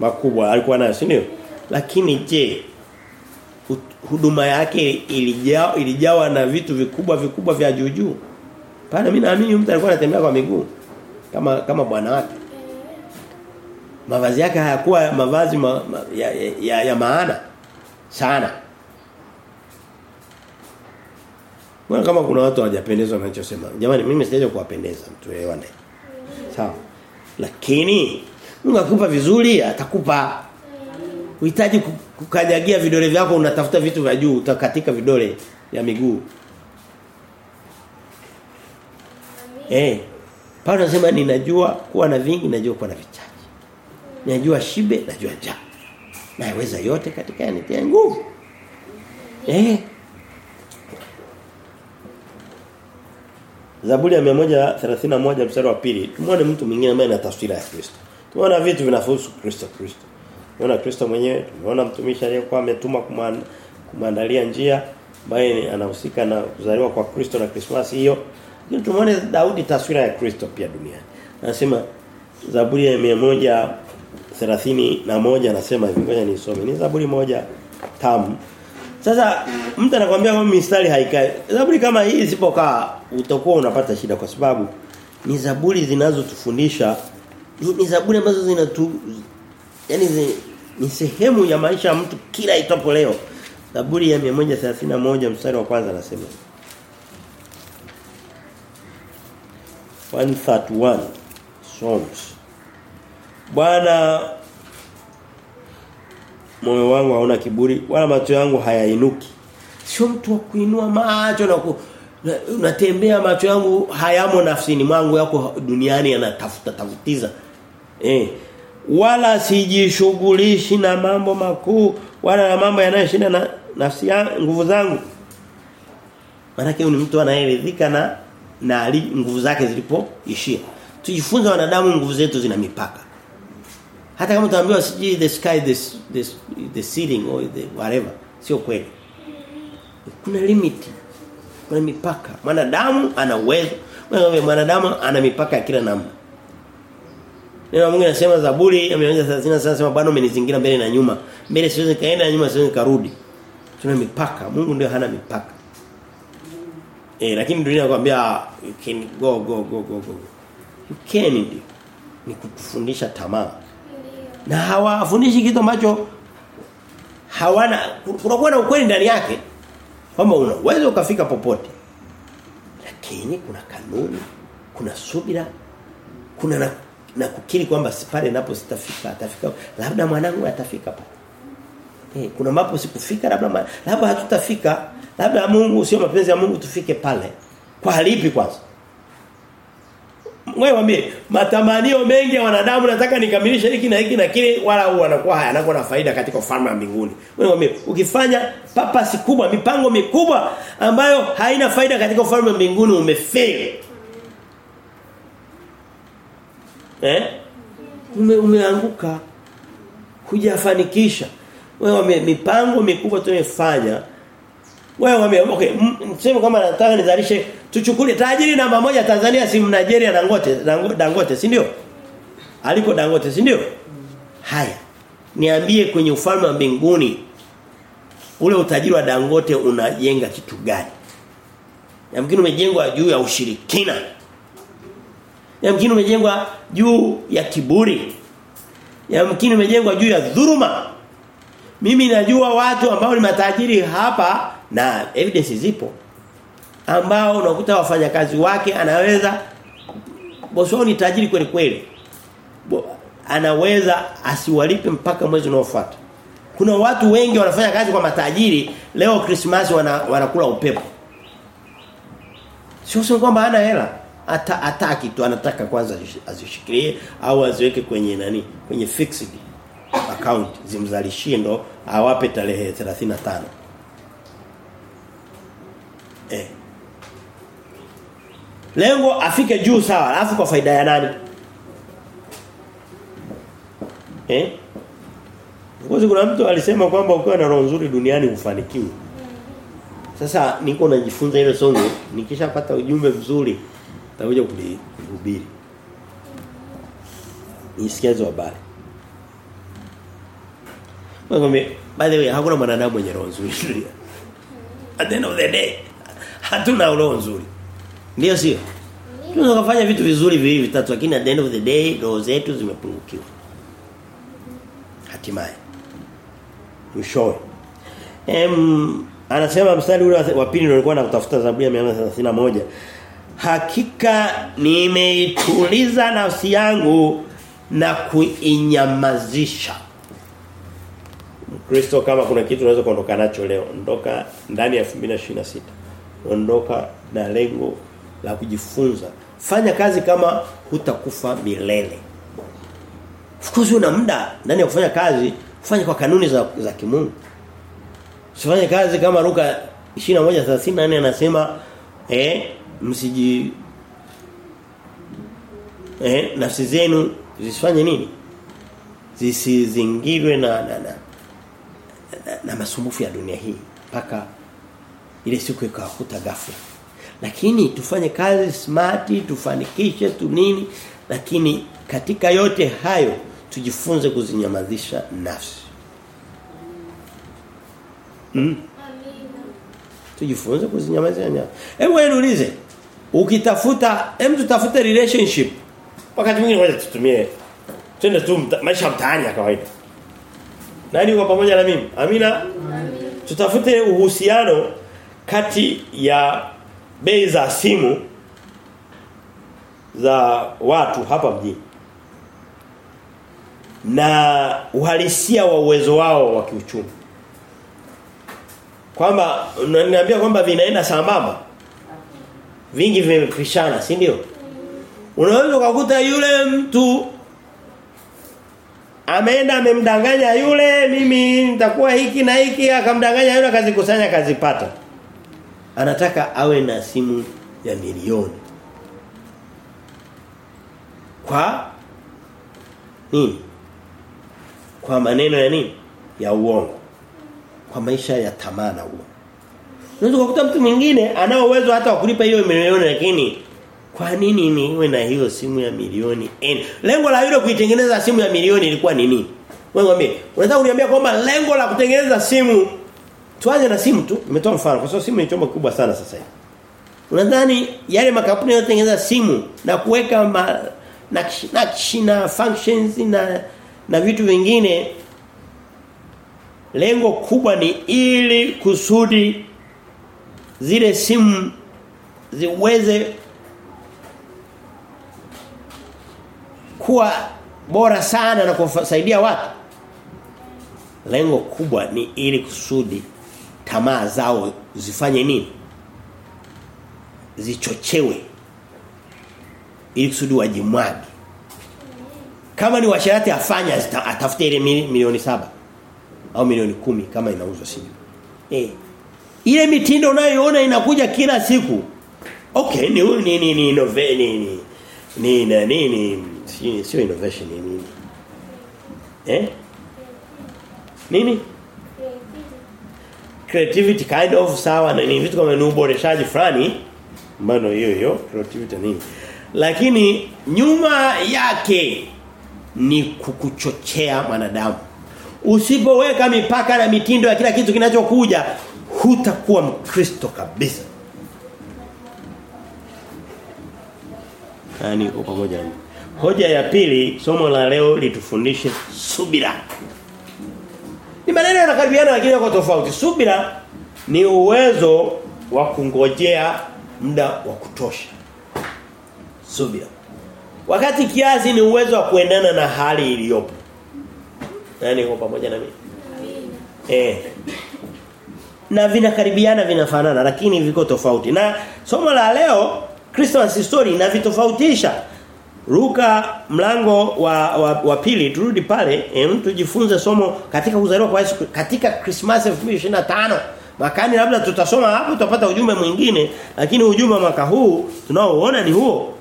Makubwa alikuwa nayo si ndio? Lakini je huduma yake ilijawa ilijawa na vitu vikubwa vikubwa vya juu juu? Pale mimi naamini mtu alikuwa anatembea kwa miguu kama kama bwana wake. Mavazi yake hayakuwa mavazi ma, ma, ya, ya, ya, ya maana sana Mbona kama kuna watu hawajapendezwa na ninachosema. Jamani mimi sijaje kuwapendeza tuelewane. Sawa. Lakini Mungu akupa vizuri atakupa Uhitaji kukanyagia vidole vyako unatafuta vitu vya juu utakatika vidole ya miguu. Eh. Paulo anasema ninajua kuwa na vingi najua kuwa na vichache. Najua shibe najua njaa. Naweza yote katika yanitia nguvu. Eh. Zaburi ya 131 mstari wa pili tumuone mtu mwingine ambaye ana taswira ya Kristo. Tumeona vitu vinafuhusu Kristo Kristo. Tumeona Kristo mwenyewe, tumeona mtumishi aliyekuwa ametuma kumandalia njia ambaye anahusika na kuzaliwa kwa Kristo na Krismasi hiyo. Lakini tumeona Daudi taswira ya Kristo pia duniani. Anasema Zaburi ya 131 anasema hivi ngoja nisome. Ni Zaburi moja tamu sasa mtu anakuambia kwamba mistari haikai. Zaburi kama hii isipokaa utakuwa unapata shida kwa sababu ni zaburi zinazotufundisha ni, ni zaburi ambazo zinatu yani zi, ni sehemu ya maisha ya mtu kila itapo leo. Zaburi ya 131 mstari wa kwanza anasema 131 Psalms Bwana moyo wangu hauna kiburi wala macho yangu hayainuki. Sio mtu wa kuinua macho na unatembea macho yangu hayamo nafsini mwangu yako duniani yanatafuta tafutiza. Eh wala sijishughulishi na mambo makuu wala na mambo yanayoshinda na nafsi yangu nguvu zangu. Maana ni mtu anayeridhika na na nguvu zake zilipoishia. Tujifunze wanadamu nguvu zetu zina mipaka hata kama utaambiwa siji the sky this this the ceiling or the whatever sio kweli. Kuna limit kuna mipaka. Mwanadamu ana uwezo. Mwanadamu ana mipaka ya kila namna. Neno Mungu anasema Zaburi ya 130 anasema Bwana umenizingira mbele na nyuma. Mbele siwezi kaenda nyuma siwezi karudi tuna mipaka. Mungu ndio hana mipaka. Eh lakini dunia inakwambia you can go go go go go you can ndio ni kutufundisha tamaa na hawafundishi kitu ambacho hawana kunakuwa na ukweli ndani yake kwamba unaweza ukafika popote. Lakini kuna kanuni kuna subira kuna na, na kukiri kwamba pale napo sitafika atafika labda mwanangu atafika pale. Eh kuna mapo sikufika labda labda hatutafika labda Mungu sio mapenzi ya Mungu tufike pale. Kwa halipi kwanza wewe mwambie matamanio mengi ya wanadamu nataka nikamilishe hiki na hiki na kile wala wanakuwa hayanakuwa na faida katika ufalme wa mbinguni. Wewe mwambie ukifanya papasi kubwa mipango mikubwa ambayo haina faida katika ufalme wa mbinguni umefeli. Eh? Ume, umeanguka hujafanikisha. Wewe mipango mikubwa tumefanya wewe wame okay mseme kama nataka nizalishe tuchukue tajiri namba moja Tanzania si Nigeria Dangote Dangote si ndio? Aliko Dangote si ndio? Haya. Niambie kwenye ufalme wa mbinguni ule utajiri wa Dangote unajenga kitu gani? Yamkini umejengwa juu ya ushirikina. Yamkini umejengwa juu ya kiburi. Yamkini umejengwa juu ya dhuruma Mimi najua watu ambao ni matajiri hapa na evidence zipo ambao unakuta wafanyakazi wake anaweza wao ni tajiri kweli kweli. Anaweza asiwalipe mpaka mwezi unaofuata. Kuna watu wengi wanafanya kazi kwa matajiri leo Christmas wana, wanakula upepo. Sio sio kwamba hana hela. Ata ataki tu anataka kwanza azishikilie au aziweke kwenye nani? Kwenye fixed account zimzalishie ndo awape tarehe 35. Eh. Lengo afike juu sawa, alafu kwa faida ya nani? Eh? Ngozi kuna mtu alisema kwamba ukiwa na roho nzuri duniani ufanikiwe. Sasa niko najifunza ile songo, nikishapata ujumbe mzuri nitakuja kulihubiri. Nisikie hizo habari. Ngombe, by the way, hakuna mwanadamu mwenye roho nzuri. At the end of the day, hatuna roho nzuri. Ndio sio? Tunaweza kufanya vitu vizuri vivi vitatu lakini at the end of the day roho zetu zimepungukiwa. Hatimaye. Mshoe. Em anasema mstari ule wa pili ndio nilikuwa nakutafuta Zaburi ya 131. Hakika nimeituliza nafsi yangu na kuinyamazisha. Kristo kama kuna kitu unaweza kuondoka nacho leo, ondoka ndani ya 2026. Ondoka na lengo la kujifunza. Fanya kazi kama hutakufa milele. Fukuzi una muda ndani ya kufanya kazi, fanya kwa kanuni za za kimungu. Usifanye kazi kama Luka 21:34 anasema eh msiji eh nafsi zenu zisifanye nini? Zisizingirwe na na, na na, na masumbufu ya dunia hii mpaka ile siku ikawakuta ghafla. Lakini tufanye kazi smart tufanikishe tu nini, lakini katika yote hayo tujifunze kuzinyamazisha nafsi. Mm. Tujifunze kuzinyamazisha nafsi. Hebu wewe niulize, ukitafuta, hem tutafute relationship. Wakati mwingine ngoja tutumie twende tu mta, maisha mtaani ya kawaida. Nani uko pamoja na mimi? Amina. Amin. Tutafute uhusiano kati ya bei za simu za watu hapa mjini na uhalisia wa uwezo wao wa kiuchumi. Kwamba unaniambia kwamba vinaenda sambamba. Vingi vimepishana, si ndio? Unaweza kukuta yule mtu ameenda amemdanganya yule mimi nitakuwa hiki na hiki akamdanganya yule akazikusanya akazipata anataka awe na simu ya milioni. Kwa nini? Kwa maneno ya nini? Ya uongo. Kwa maisha ya tamaa na uongo. Unaweza kukuta mtu mwingine ana uwezo hata wa kulipa hiyo milioni lakini kwa nini niwe na hiyo simu ya milioni N? Lengo la yule kuitengeneza simu ya milioni ilikuwa ni nini? Wewe ngambie, unataka kuniambia kwamba lengo la kutengeneza simu tuanze na simu tu. Nimetoa mfano kwa sababu simu ni chombo kubwa sana sasa hivi. Unadhani yale makampuni yanayotengeneza simu na kuweka nakshi, nakshi na functions na na vitu vingine lengo kubwa ni ili kusudi zile simu ziweze kuwa bora sana na kusaidia watu. Lengo kubwa ni ili kusudi tamaa zao zifanye nini? Zichochewe. ili kusudi wajimwage. Kama ni washarati afanya atafute ile milioni saba au milioni kumi kama inauzwa si Eh. Ile mitindo unayoona inakuja kila siku. Okay, ni ni ni ni innove ni ni ni si sio innovation ni nini? Eh? Nini? Creativity kind of sawa na ni vitu kama ni uboreshaji fulani mbano hiyo hiyo creativity nini? Lakini nyuma yake ni kukuchochea mwanadamu. Usipoweka mipaka na mitindo ya kila kitu kinachokuja hutakuwa mkristo kabisa. yani uko pamoja. Hoja ya pili somo la leo litufundishe subira. Ni maneno yanakaribiana lakini yako tofauti. Subira ni uwezo wa kungojea muda wa kutosha. Subira. Wakati kiasi ni uwezo wa kuendana na hali iliyopo. Nani yuko pamoja na mimi? Eh. Na vinakaribiana vinafanana lakini viko tofauti. Na somo la leo Christmas story na vitofautisha. Luka mlango wa wa, wa pili turudi pale em tujifunze somo katika kuzaliwa kwa Yesu katika Christmas 2025 makani labda tutasoma hapo tutapata ujumbe mwingine lakini ujumbe mwaka huu tunaoona ni huo.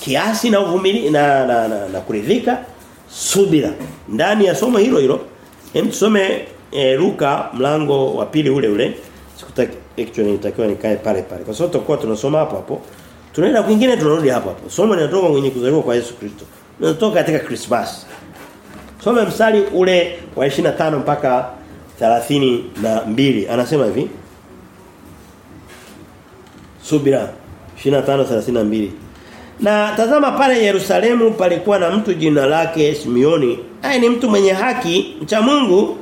Kiasi na uvumili na na, na, na kuridhika subira. Ndani ya somo hilo hilo hem tusome e, Luka mlango wa pili ule ule. Sikutaki actually nitakiwa nikae pale pale. Kwa sababu tutakuwa tunasoma hapo hapo tunaenda kwingine tunarudi hapo hapo. Somo linatoka kwenye kuzaliwa kwa Yesu Kristo. Linatoka katika Christmas. Soma mstari ule wa 25 mpaka 32 anasema hivi. Subira. 25 32 Na tazama pale Yerusalemu palikuwa na mtu jina lake Simioni. Aye ni mtu mwenye haki, mcha Mungu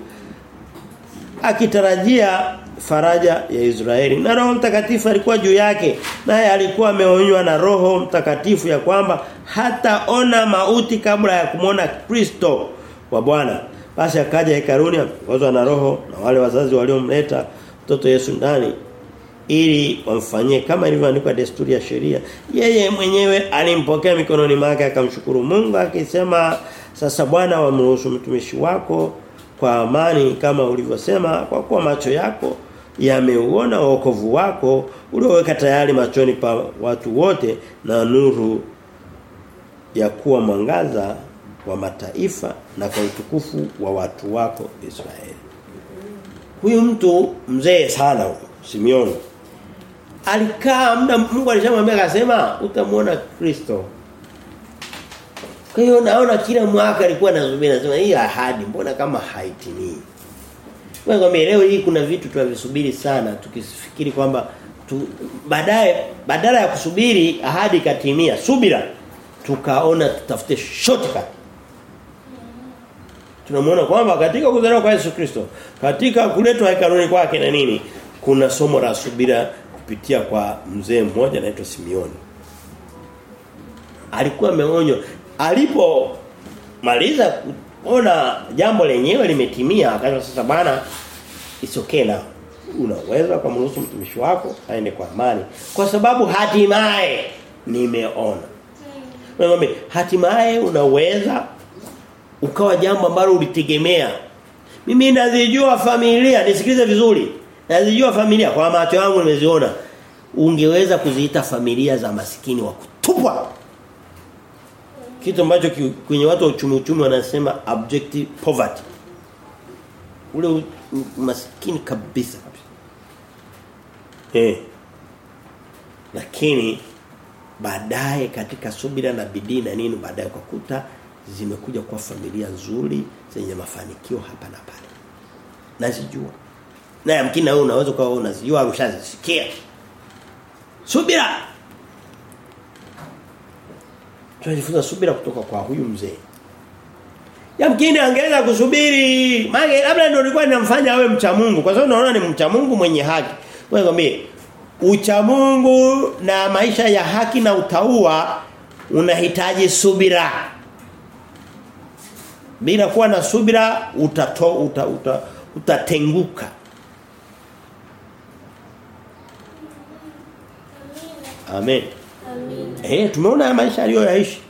akitarajia faraja ya Israeli. Na Roho Mtakatifu alikuwa juu yake. Naye alikuwa ameonywa na Roho Mtakatifu ya kwamba hata ona mauti kabla ya kumwona Kristo wa Bwana. Basi akaja hekaruni akozwa na Roho na wale wazazi waliomleta mtoto Yesu ndani ili wamfanyie kama ilivyoandikwa desturi ya sheria. Yeye mwenyewe alimpokea mikononi mwake akamshukuru Mungu akisema sasa Bwana wamruhusu mtumishi wako kwa amani kama ulivyosema kwa kuwa macho yako yameuona wokovu wako ulioweka tayari machoni pa watu wote na nuru ya kuwa mwangaza wa mataifa na kwa utukufu wa watu wako Israeli. Huyu mtu mzee sana Simeon alikaa muda Mungu alishamwambia akasema utamwona Kristo. Kwa hiyo naona kila mwaka alikuwa anasubiri anasema hii ahadi mbona kama haitimii. Wewe leo hii kuna vitu tunavisubiri sana tukifikiri kwamba tu, baadaye badala ya kusubiri ahadi katimia subira tukaona tutafute shortcut. Tunamwona kwamba katika kuzaliwa kwa Yesu Kristo katika kuletu haikaruni kwake na nini kuna somo la subira kupitia kwa mzee mmoja anaitwa Simioni alikuwa meonyo alipo maliza kuona jambo lenyewe limetimia akasema sasa bwana isokee na unaweza kumruhusu mtumishi wako aende kwa amani. Kwa sababu hatimaye nimeona. Wewe hatimaye unaweza ukawa jambo ambalo ulitegemea. Mimi nazijua familia nisikilize vizuri. Nazijua familia. Kwa macho yangu nimeziona. Ungeweza kuziita familia za masikini wa kutupwa kitu ambacho kwenye watu wa uchumi uchumi wanasema objective poverty. Ule maskini kabisa. Kabisa eh. Lakini baadaye katika subira na bidii na nini baadaye kwa zimekuja kwa familia nzuri zenye mafanikio hapa na pale. Nazijua. Na yamkini wewe unaweza kuwa unazijua au ushazisikia subira tunajifunza subira kutoka kwa huyu mzee Yamkini angeweza kusubiri. Maana labda ndio nilikuwa ninamfanya awe mcha Mungu kwa sababu naona ni mcha Mungu mwenye haki. Wewe ngambie ucha Mungu na maisha ya haki na utaua unahitaji subira. Bila kuwa na subira utato uta, uta, utatenguka. Amen. Eh tumeona maisha aliyoyaishi.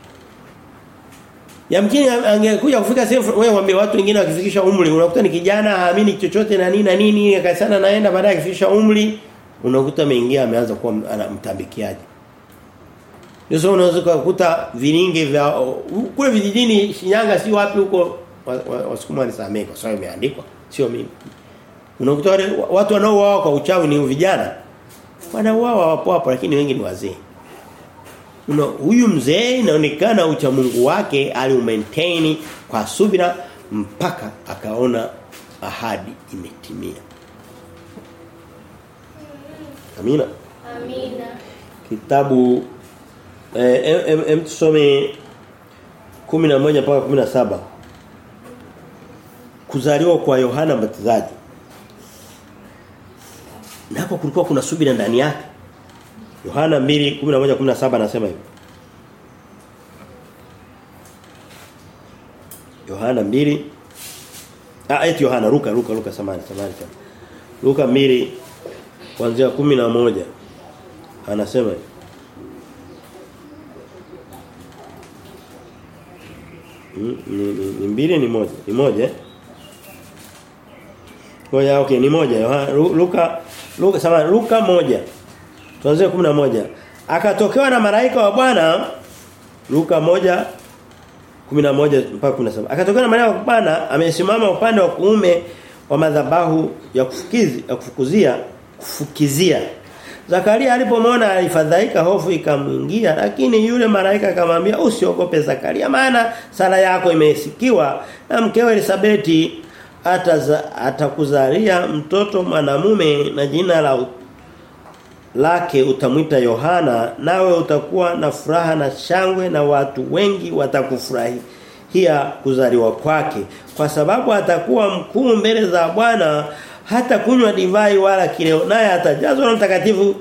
Yamkini angekuja kufika sehemu wewe waambie watu wengine wakifikisha umri unakuta ni kijana haamini chochote na nini na nini akasana naenda baadaye akifikisha umri unakuta ameingia ameanza kuwa mtambikiaji. Ndio unaweza kukuta vilinge vya kule vijijini Shinyanga si wapi huko wasukuma nisamee kwa sababu imeandikwa sio mimi. Unakuta wale watu wanaouawa kwa uchawi ni vijana. Wanauawa wapo hapo lakini wengi ni wazee. Una huyu mzee inaonekana ucha Mungu wake aliumaintain kwa subira mpaka akaona ahadi imetimia. Amina. Amina. Kitabu eh em, em tusome 11 mpaka 17. Kuzaliwa kwa Yohana Mbatizaji. Na hapo kulikuwa kuna subira ndani yake. Yohana 2:11-17 anasema hivi. Yohana 2 Ah eti Yohana Luka Luka Luka samani samani. Luka 2 kuanzia 11 anasema hivi. Hmm, ni, ni, ni mbili ni moja. Ni moja eh? Ngoja okay ni moja Yohana Luka Luka samani Luka moja Tuanzie 11. Akatokewa na malaika wa Bwana Luka 1 11 mpaka 17. Akatokewa na malaika wa Bwana amesimama upande wa kuume wa madhabahu ya kufukizi ya kufukuzia kufukizia. Zakaria alipomwona alifadhaika hofu ikamwingia lakini yule malaika akamwambia usiogope Zakaria maana sala yako imesikiwa na mkeo Elisabeti atakuzalia mtoto mwanamume na jina la lake utamwita Yohana nawe utakuwa na furaha na shangwe na watu wengi watakufurahi. Hia kuzaliwa kwake. Kwa sababu atakuwa mkuu mbele za Bwana hata kunywa divai wala kileo naye atajazwa na mtakatifu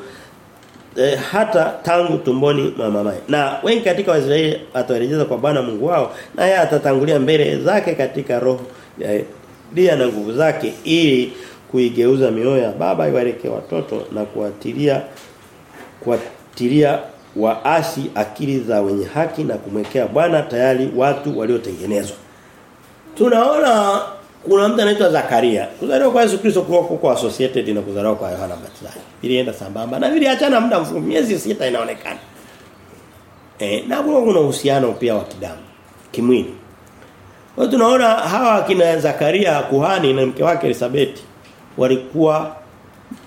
eh, hata tangu tumboni mama mamaye. Na wengi katika Waisraeli atawarejeza kwa Bwana Mungu wao naye atatangulia mbele zake katika roho ya dia na nguvu zake ili kuigeuza mioyo ya baba iwaelekee watoto na kuatilia kuatilia waasi akili za wenye haki na kumwekea Bwana tayari watu waliotengenezwa. Tunaona kuna mtu anaitwa Zakaria. Kuzaliwa kwa Yesu Kristo kwa kwa associated na kuzaliwa kwa Yohana Mbatizaji. Vilienda sambamba na viliachana muda mfupi miezi sita inaonekana. Eh na kuna uhusiano pia wa kidamu kimwili. Kwa tunaona hawa kina Zakaria kuhani na mke wake Elisabeti walikuwa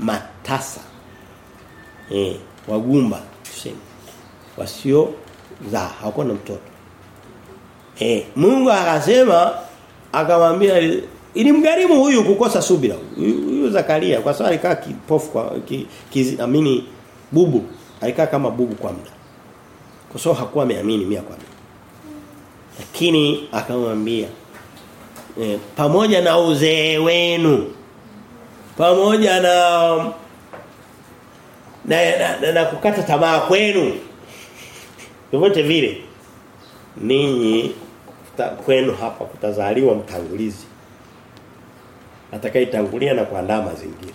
matasa. Eh, wagumba tuseme. Wasio za hawakuwa na mtoto. Eh, Mungu akasema akamwambia ilimgharimu huyu kukosa subira. Huyu Zakaria kwa sababu alikaa kipofu kwa ki, ki, bubu. Alikaa kama bubu kwa muda. Kwa sababu hakuwa ameamini mia kwa mia. Lakini akamwambia eh, pamoja na uzee wenu pamoja na na, na, na, na kukata tamaa kwenu. Vyovyote vile ninyi kwenu hapa kutazaliwa mtangulizi atakayetangulia na kuandaa mazingira.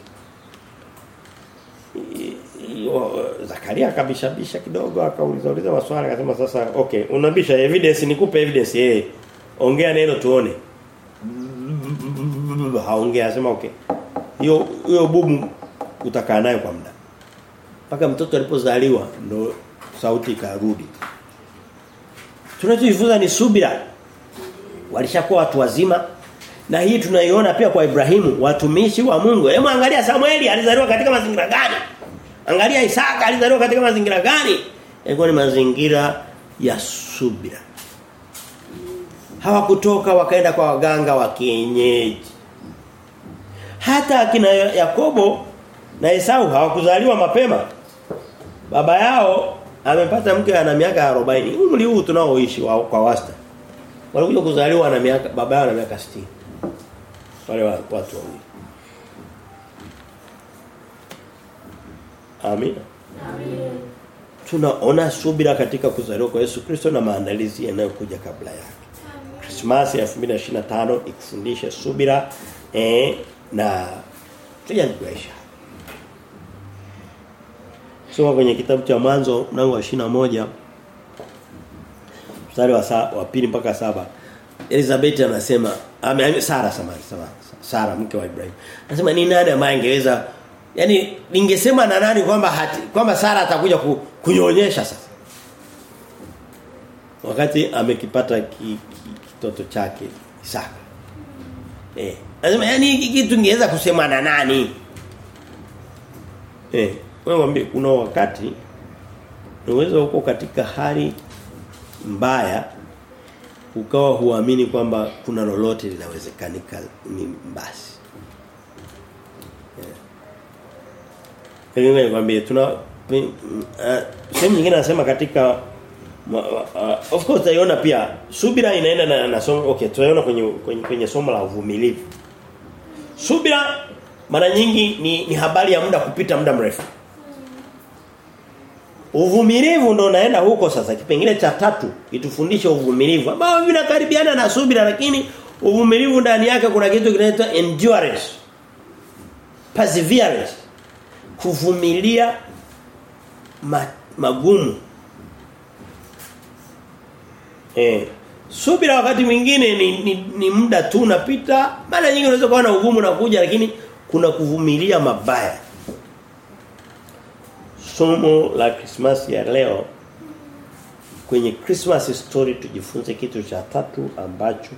Zakaria akabishabisha kidogo akauliza uliza maswali akasema sasa okay unabisha evidence nikupe evidence eh ongea neno tuone. Haongea asema okay hiyo hiyo bubu utakaa nayo kwa muda. Mpaka mtoto alipozaliwa ndo sauti ikarudi. Tunachojifunza ni subira. Walishakuwa watu wazima. Na hii tunaiona pia kwa Ibrahimu watumishi wa Mungu. Hebu angalia Samueli alizaliwa katika mazingira gani? Angalia Isaka alizaliwa katika mazingira gani? Yalikuwa ni mazingira ya subira. Hawakutoka wakaenda kwa waganga wa kienyeji hata akina Yakobo na Esau hawakuzaliwa mapema. Baba yao amepata mke ana miaka 40 umri huu tunaoishi wa, kwa wasta. Walikuja kuzaliwa na miaka baba yao na miaka 60 wale watu wawili. Amina. Amina. tunaona subira katika kuzaliwa kwa Yesu Kristo na maandalizi yanayokuja kabla yake. Christmas ya 2025 ikufundisha subira eh na tuyajuisha Soma kwenye kitabu cha mwanzo mlango wa moja mstari wa saa, wa pili mpaka saba Elizabeth anasema ame Sara samani Sara mke wa Ibrahim. Anasema ni nani ambaye angeweza yani ningesema na nani kwamba hati, kwamba Sara atakuja ku, kunyonyesha sasa. Wakati amekipata ki, ki, kitoto chake Isaka. Eh, anasema yani hiki kitu ningeweza kusema na nani? Eh, wewe mwambie kuna wakati unaweza uko katika hali mbaya ukawa huamini kwamba kuna lolote linawezekanika ni basi. Kwa Nikwambie tuna uh, sehemu nyingine anasema katika uh, of course taiona pia subira inaenda na, na somo okay tunaiona kwenye, kwenye kwenye somo la uvumilivu. Subira mara nyingi ni, ni habari ya muda kupita muda mrefu. Uvumilivu ndo naenda huko sasa. Kipengele cha tatu itufundishe uvumilivu. Ambao vinakaribiana na subira lakini uvumilivu ndani yake kuna kitu kinaitwa endurance perseverance. Kuvumilia ma, magumu. Eh subira wakati mwingine ni, ni, ni muda tu unapita mara nyingi unaweza kuwa na ugumu na kuja lakini kuna kuvumilia mabaya somo la Christmas ya leo kwenye Christmas story tujifunze kitu cha tatu ambacho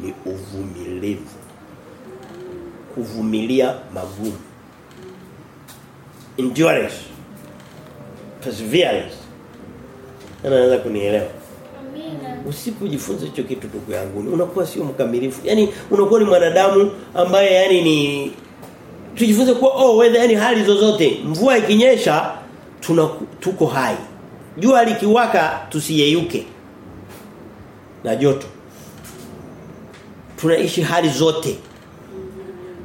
ni uvumilivu. Kuvumilia magumu. Endurance. Perseverance. Anaweza kunielewa. Usipojifunza hicho kitu ndugu yangu, unakuwa sio mkamilifu. Yaani unakuwa ni mwanadamu ambaye yani ni tujifunze kuwa oh weather yani hali zozote, mvua ikinyesha tuna tuko hai. Jua likiwaka tusiyeyuke. Na joto. Tunaishi hali zote.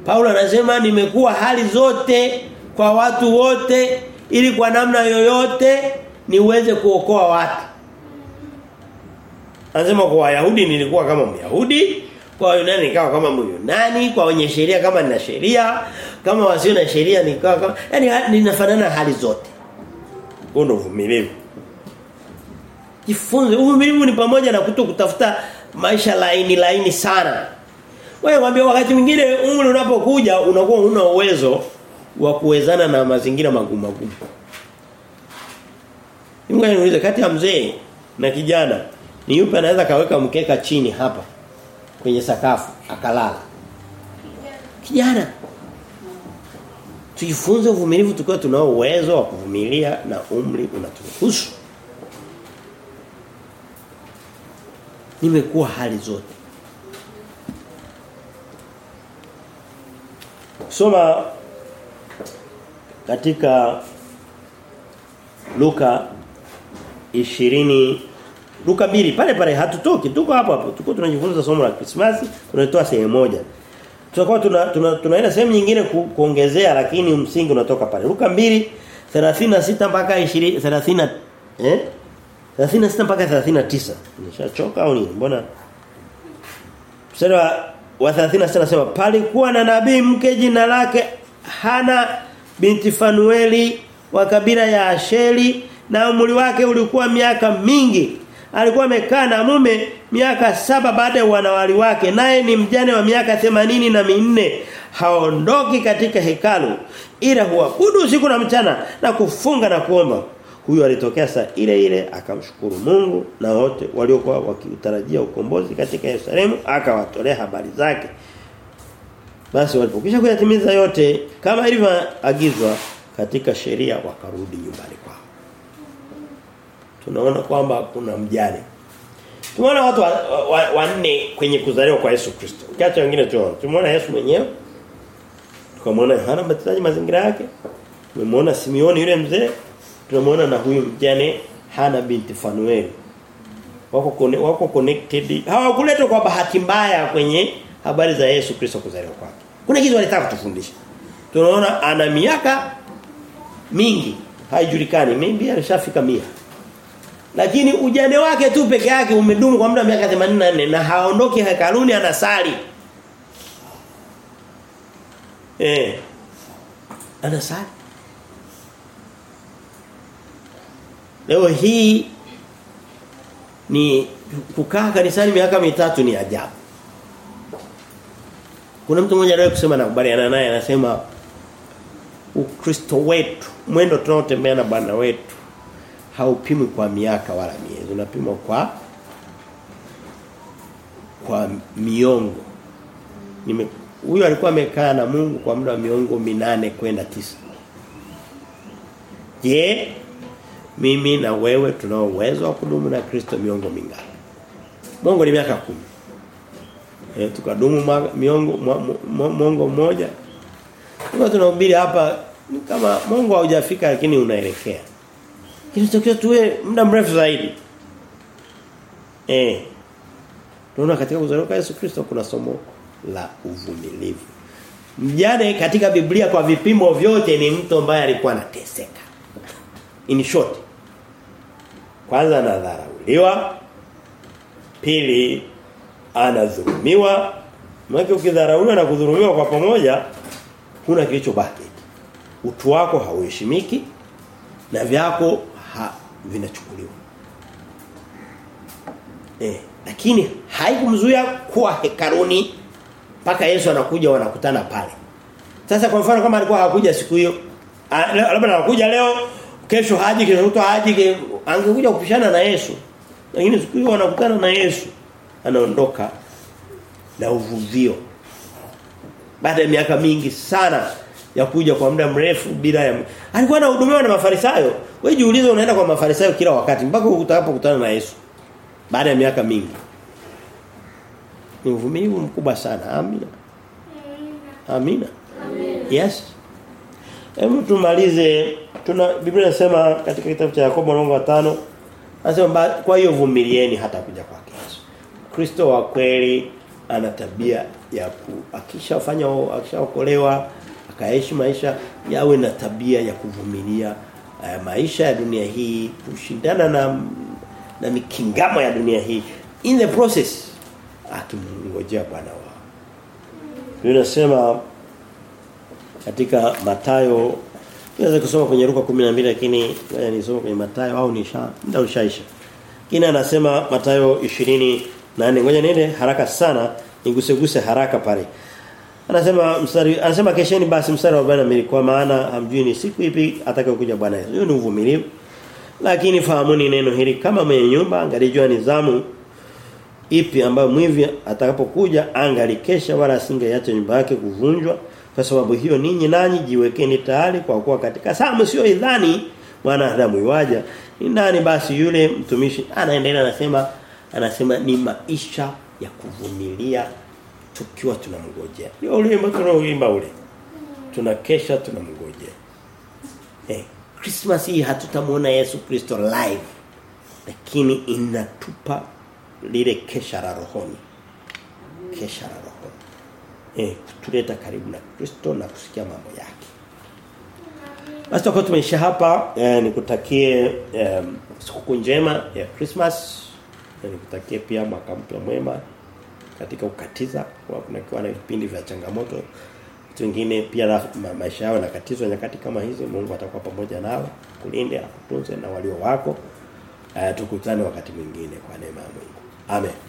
Paulo anasema nimekuwa hali zote kwa watu wote ili kwa namna yoyote niweze kuokoa watu. Anasema kwa Wayahudi nilikuwa kama Myahudi, kwa Wayunani nikawa kama Myunani, kwa wenye sheria kama nina sheria, kama wasio na sheria nikawa kama yani ninafanana hali zote. Huo ndio uvumilivu. Jifunze uvumilivu ni pamoja na kuto kutafuta maisha laini laini sana. Wewe mwambie wakati mwingine umri unapokuja unakuwa una uwezo wa kuwezana na mazingira magumu magumu. Mungu anauliza kati ya mzee na kijana ni yupi anaweza kaweka mkeka chini hapa kwenye sakafu akalala. Kijana. Tujifunze uvumilivu tukiwa tunao uwezo wa kuvumilia na umri unaturuhusu. Nimekuwa hali zote. Soma katika Luka 20 Luka 2 pale pale hatutoki. Tuko hapo hapo. Tuko tunajifunza somo la Christmas tunatoa sehemu moja. Tutakuwa tuna, tuna tunaenda sehemu nyingine ku, kuongezea lakini msingi unatoka pale. Luka 2 36 mpaka 20 30 eh? 36 mpaka 39 nishachoka au nini? Mbona? Wa, wa 36 nasema palikuwa na nabii mke jina lake Hana binti Fanueli wa kabila ya Asheri na umri wake ulikuwa miaka mingi alikuwa amekaa na mume miaka saba baada ya wanawali wake naye ni mjane wa miaka themanini na minne. Haondoki katika hekalu ila huabudu usiku na mchana na kufunga na kuomba. Huyo alitokea saa ile ile akamshukuru Mungu na wote waliokuwa wakiutarajia ukombozi katika Yerusalemu akawatolea habari zake. Basi walipokisha kuyatimiza yote kama ilivyoagizwa katika sheria wakarudi nyumbani tunaona kwamba kuna mjane. Tumeona watu wanne wa, wa, wa kwenye kuzaliwa kwa Yesu Kristo. Ukiacha wengine tuone. tumeona Yesu mwenyewe. Tukamwona Yohana Mbatizaji mazingira yake. Tumemwona Simeoni yule mzee. Tunamwona na huyu mjane Hana binti Fanueli. Wako kone, wako connected. Hawakuletwa kwa bahati mbaya kwenye habari za Yesu Kristo kuzaliwa kwake. Kuna kitu walitaka kutufundisha. Tunaona ana miaka mingi. Haijulikani. Maybe alishafika mia lakini ujane wake tu peke yake umedumu kwa muda wa miaka 84 na haondoki hekaluni anasali. Eh. Anasali. Leo hii ni kukaa kanisani miaka mitatu ni ajabu. Kuna mtu mmoja leo kusema nakubaliana naye anasema Ukristo wetu, mwendo tunaotembea na Bwana wetu haupimwi kwa miaka wala miezi, unapimwa kwa kwa miongo. Nime huyo alikuwa amekaa na Mungu kwa muda wa miongo minane kwenda tisa. Je, mimi na wewe tunao uwezo wa kudumu na Kristo miongo mingapi? Mungu ni miaka kumi e, tukadumu miongo mwongo mmoja. Kwa tunahubiri hapa kama Mungu haujafika lakini unaelekea. Kinatakiwa tuwe muda mrefu zaidi. Eh. Tunaona katika kuzaliwa kwa Yesu Kristo kuna somo la uvumilivu. Mjane katika Biblia kwa vipimo vyote ni mtu ambaye alikuwa anateseka. In short. Kwanza anadharauliwa. Pili anadhulumiwa. Maana ukidharauliwa na kudhulumiwa kwa pamoja kuna kilichobaki. Utu wako hauheshimiki na vyako ha, vinachukuliwa. Eh, lakini haikumzuia kuwa hekaruni mpaka Yesu anakuja wanakutana pale. Sasa kwa mfano kama alikuwa hakuja siku hiyo, labda anakuja leo, kesho haji, kesho kutwa haji, angekuja kupishana na Yesu. Lakini siku hiyo wanakutana na Yesu, anaondoka na uvuvio. Baada ya miaka mingi sana ya kuja kwa muda mrefu bila ya alikuwa anahudumiwa na mafarisayo. Wewe jiulize unaenda kwa mafarisayo kila wakati mpaka utakapokutana na Yesu. Baada ya miaka mingi. Ni uvumilivu mkubwa sana. Amina. Amina. Yes. Hebu tumalize tuna Biblia inasema katika kitabu cha Yakobo mlango wa 5 anasema kwa hiyo vumilieni hata kuja kwake Yesu. Kristo wa kweli ana tabia ya ku akishafanya akishaokolewa akaishi maisha yawe na tabia ya kuvumilia uh, maisha ya dunia hii kushindana na na mikingamo ya dunia hii in the process akimngojea Bwana wao. ndio nasema katika Matayo Naweza kusoma kwenye Luka 12 lakini ngoja nisome kwenye Matayo au nisha ndio ushaisha. Kina anasema Matayo 20 na nne ngoja niende haraka sana niguseguse haraka pale. Anasema mstari anasema kesheni basi mstari wa 42 kwa maana hamjui ni siku ipi atakayokuja Bwana Yesu. Hiyo ni uvumilivu. Lakini fahamuni neno hili kama mwenye nyumba angalijua nizamu ipi ambayo mwivi atakapokuja angalikesha wala asingeacha nyumba yake kuvunjwa kwa sababu hiyo ninyi nanyi jiwekeni tayari kwa kuwa katika saa msio idhani mwanadamu iwaja ni nani basi yule mtumishi anaendelea anasema anasema ni maisha ya kuvumilia tukiwa tunamngojea. Ndio ule wimbo tunaoimba ule. Tunakesha tunamngojea. Eh Christmas hii hatutamuona Yesu Kristo live. Lakini inatupa lile kesha la rohoni. Kesha la rohoni. Eh kutuleta karibu na Kristo na kusikia mambo yake. Basi kwa tumeisha hapa. Eh, nikutakie eh, siku njema ya Christmas. Eh, nikutakie pia mwaka mpya mwema katika ukatiza kwa kunakuwa na vipindi vya changamoto. Wengine pia la, ma, maisha yao yanakatizwa nyakati kama hizi Mungu atakuwa pamoja nao kulinde akutunze na walio wako. Uh, tukutane wakati mwingine kwa neema ya Mungu. Amen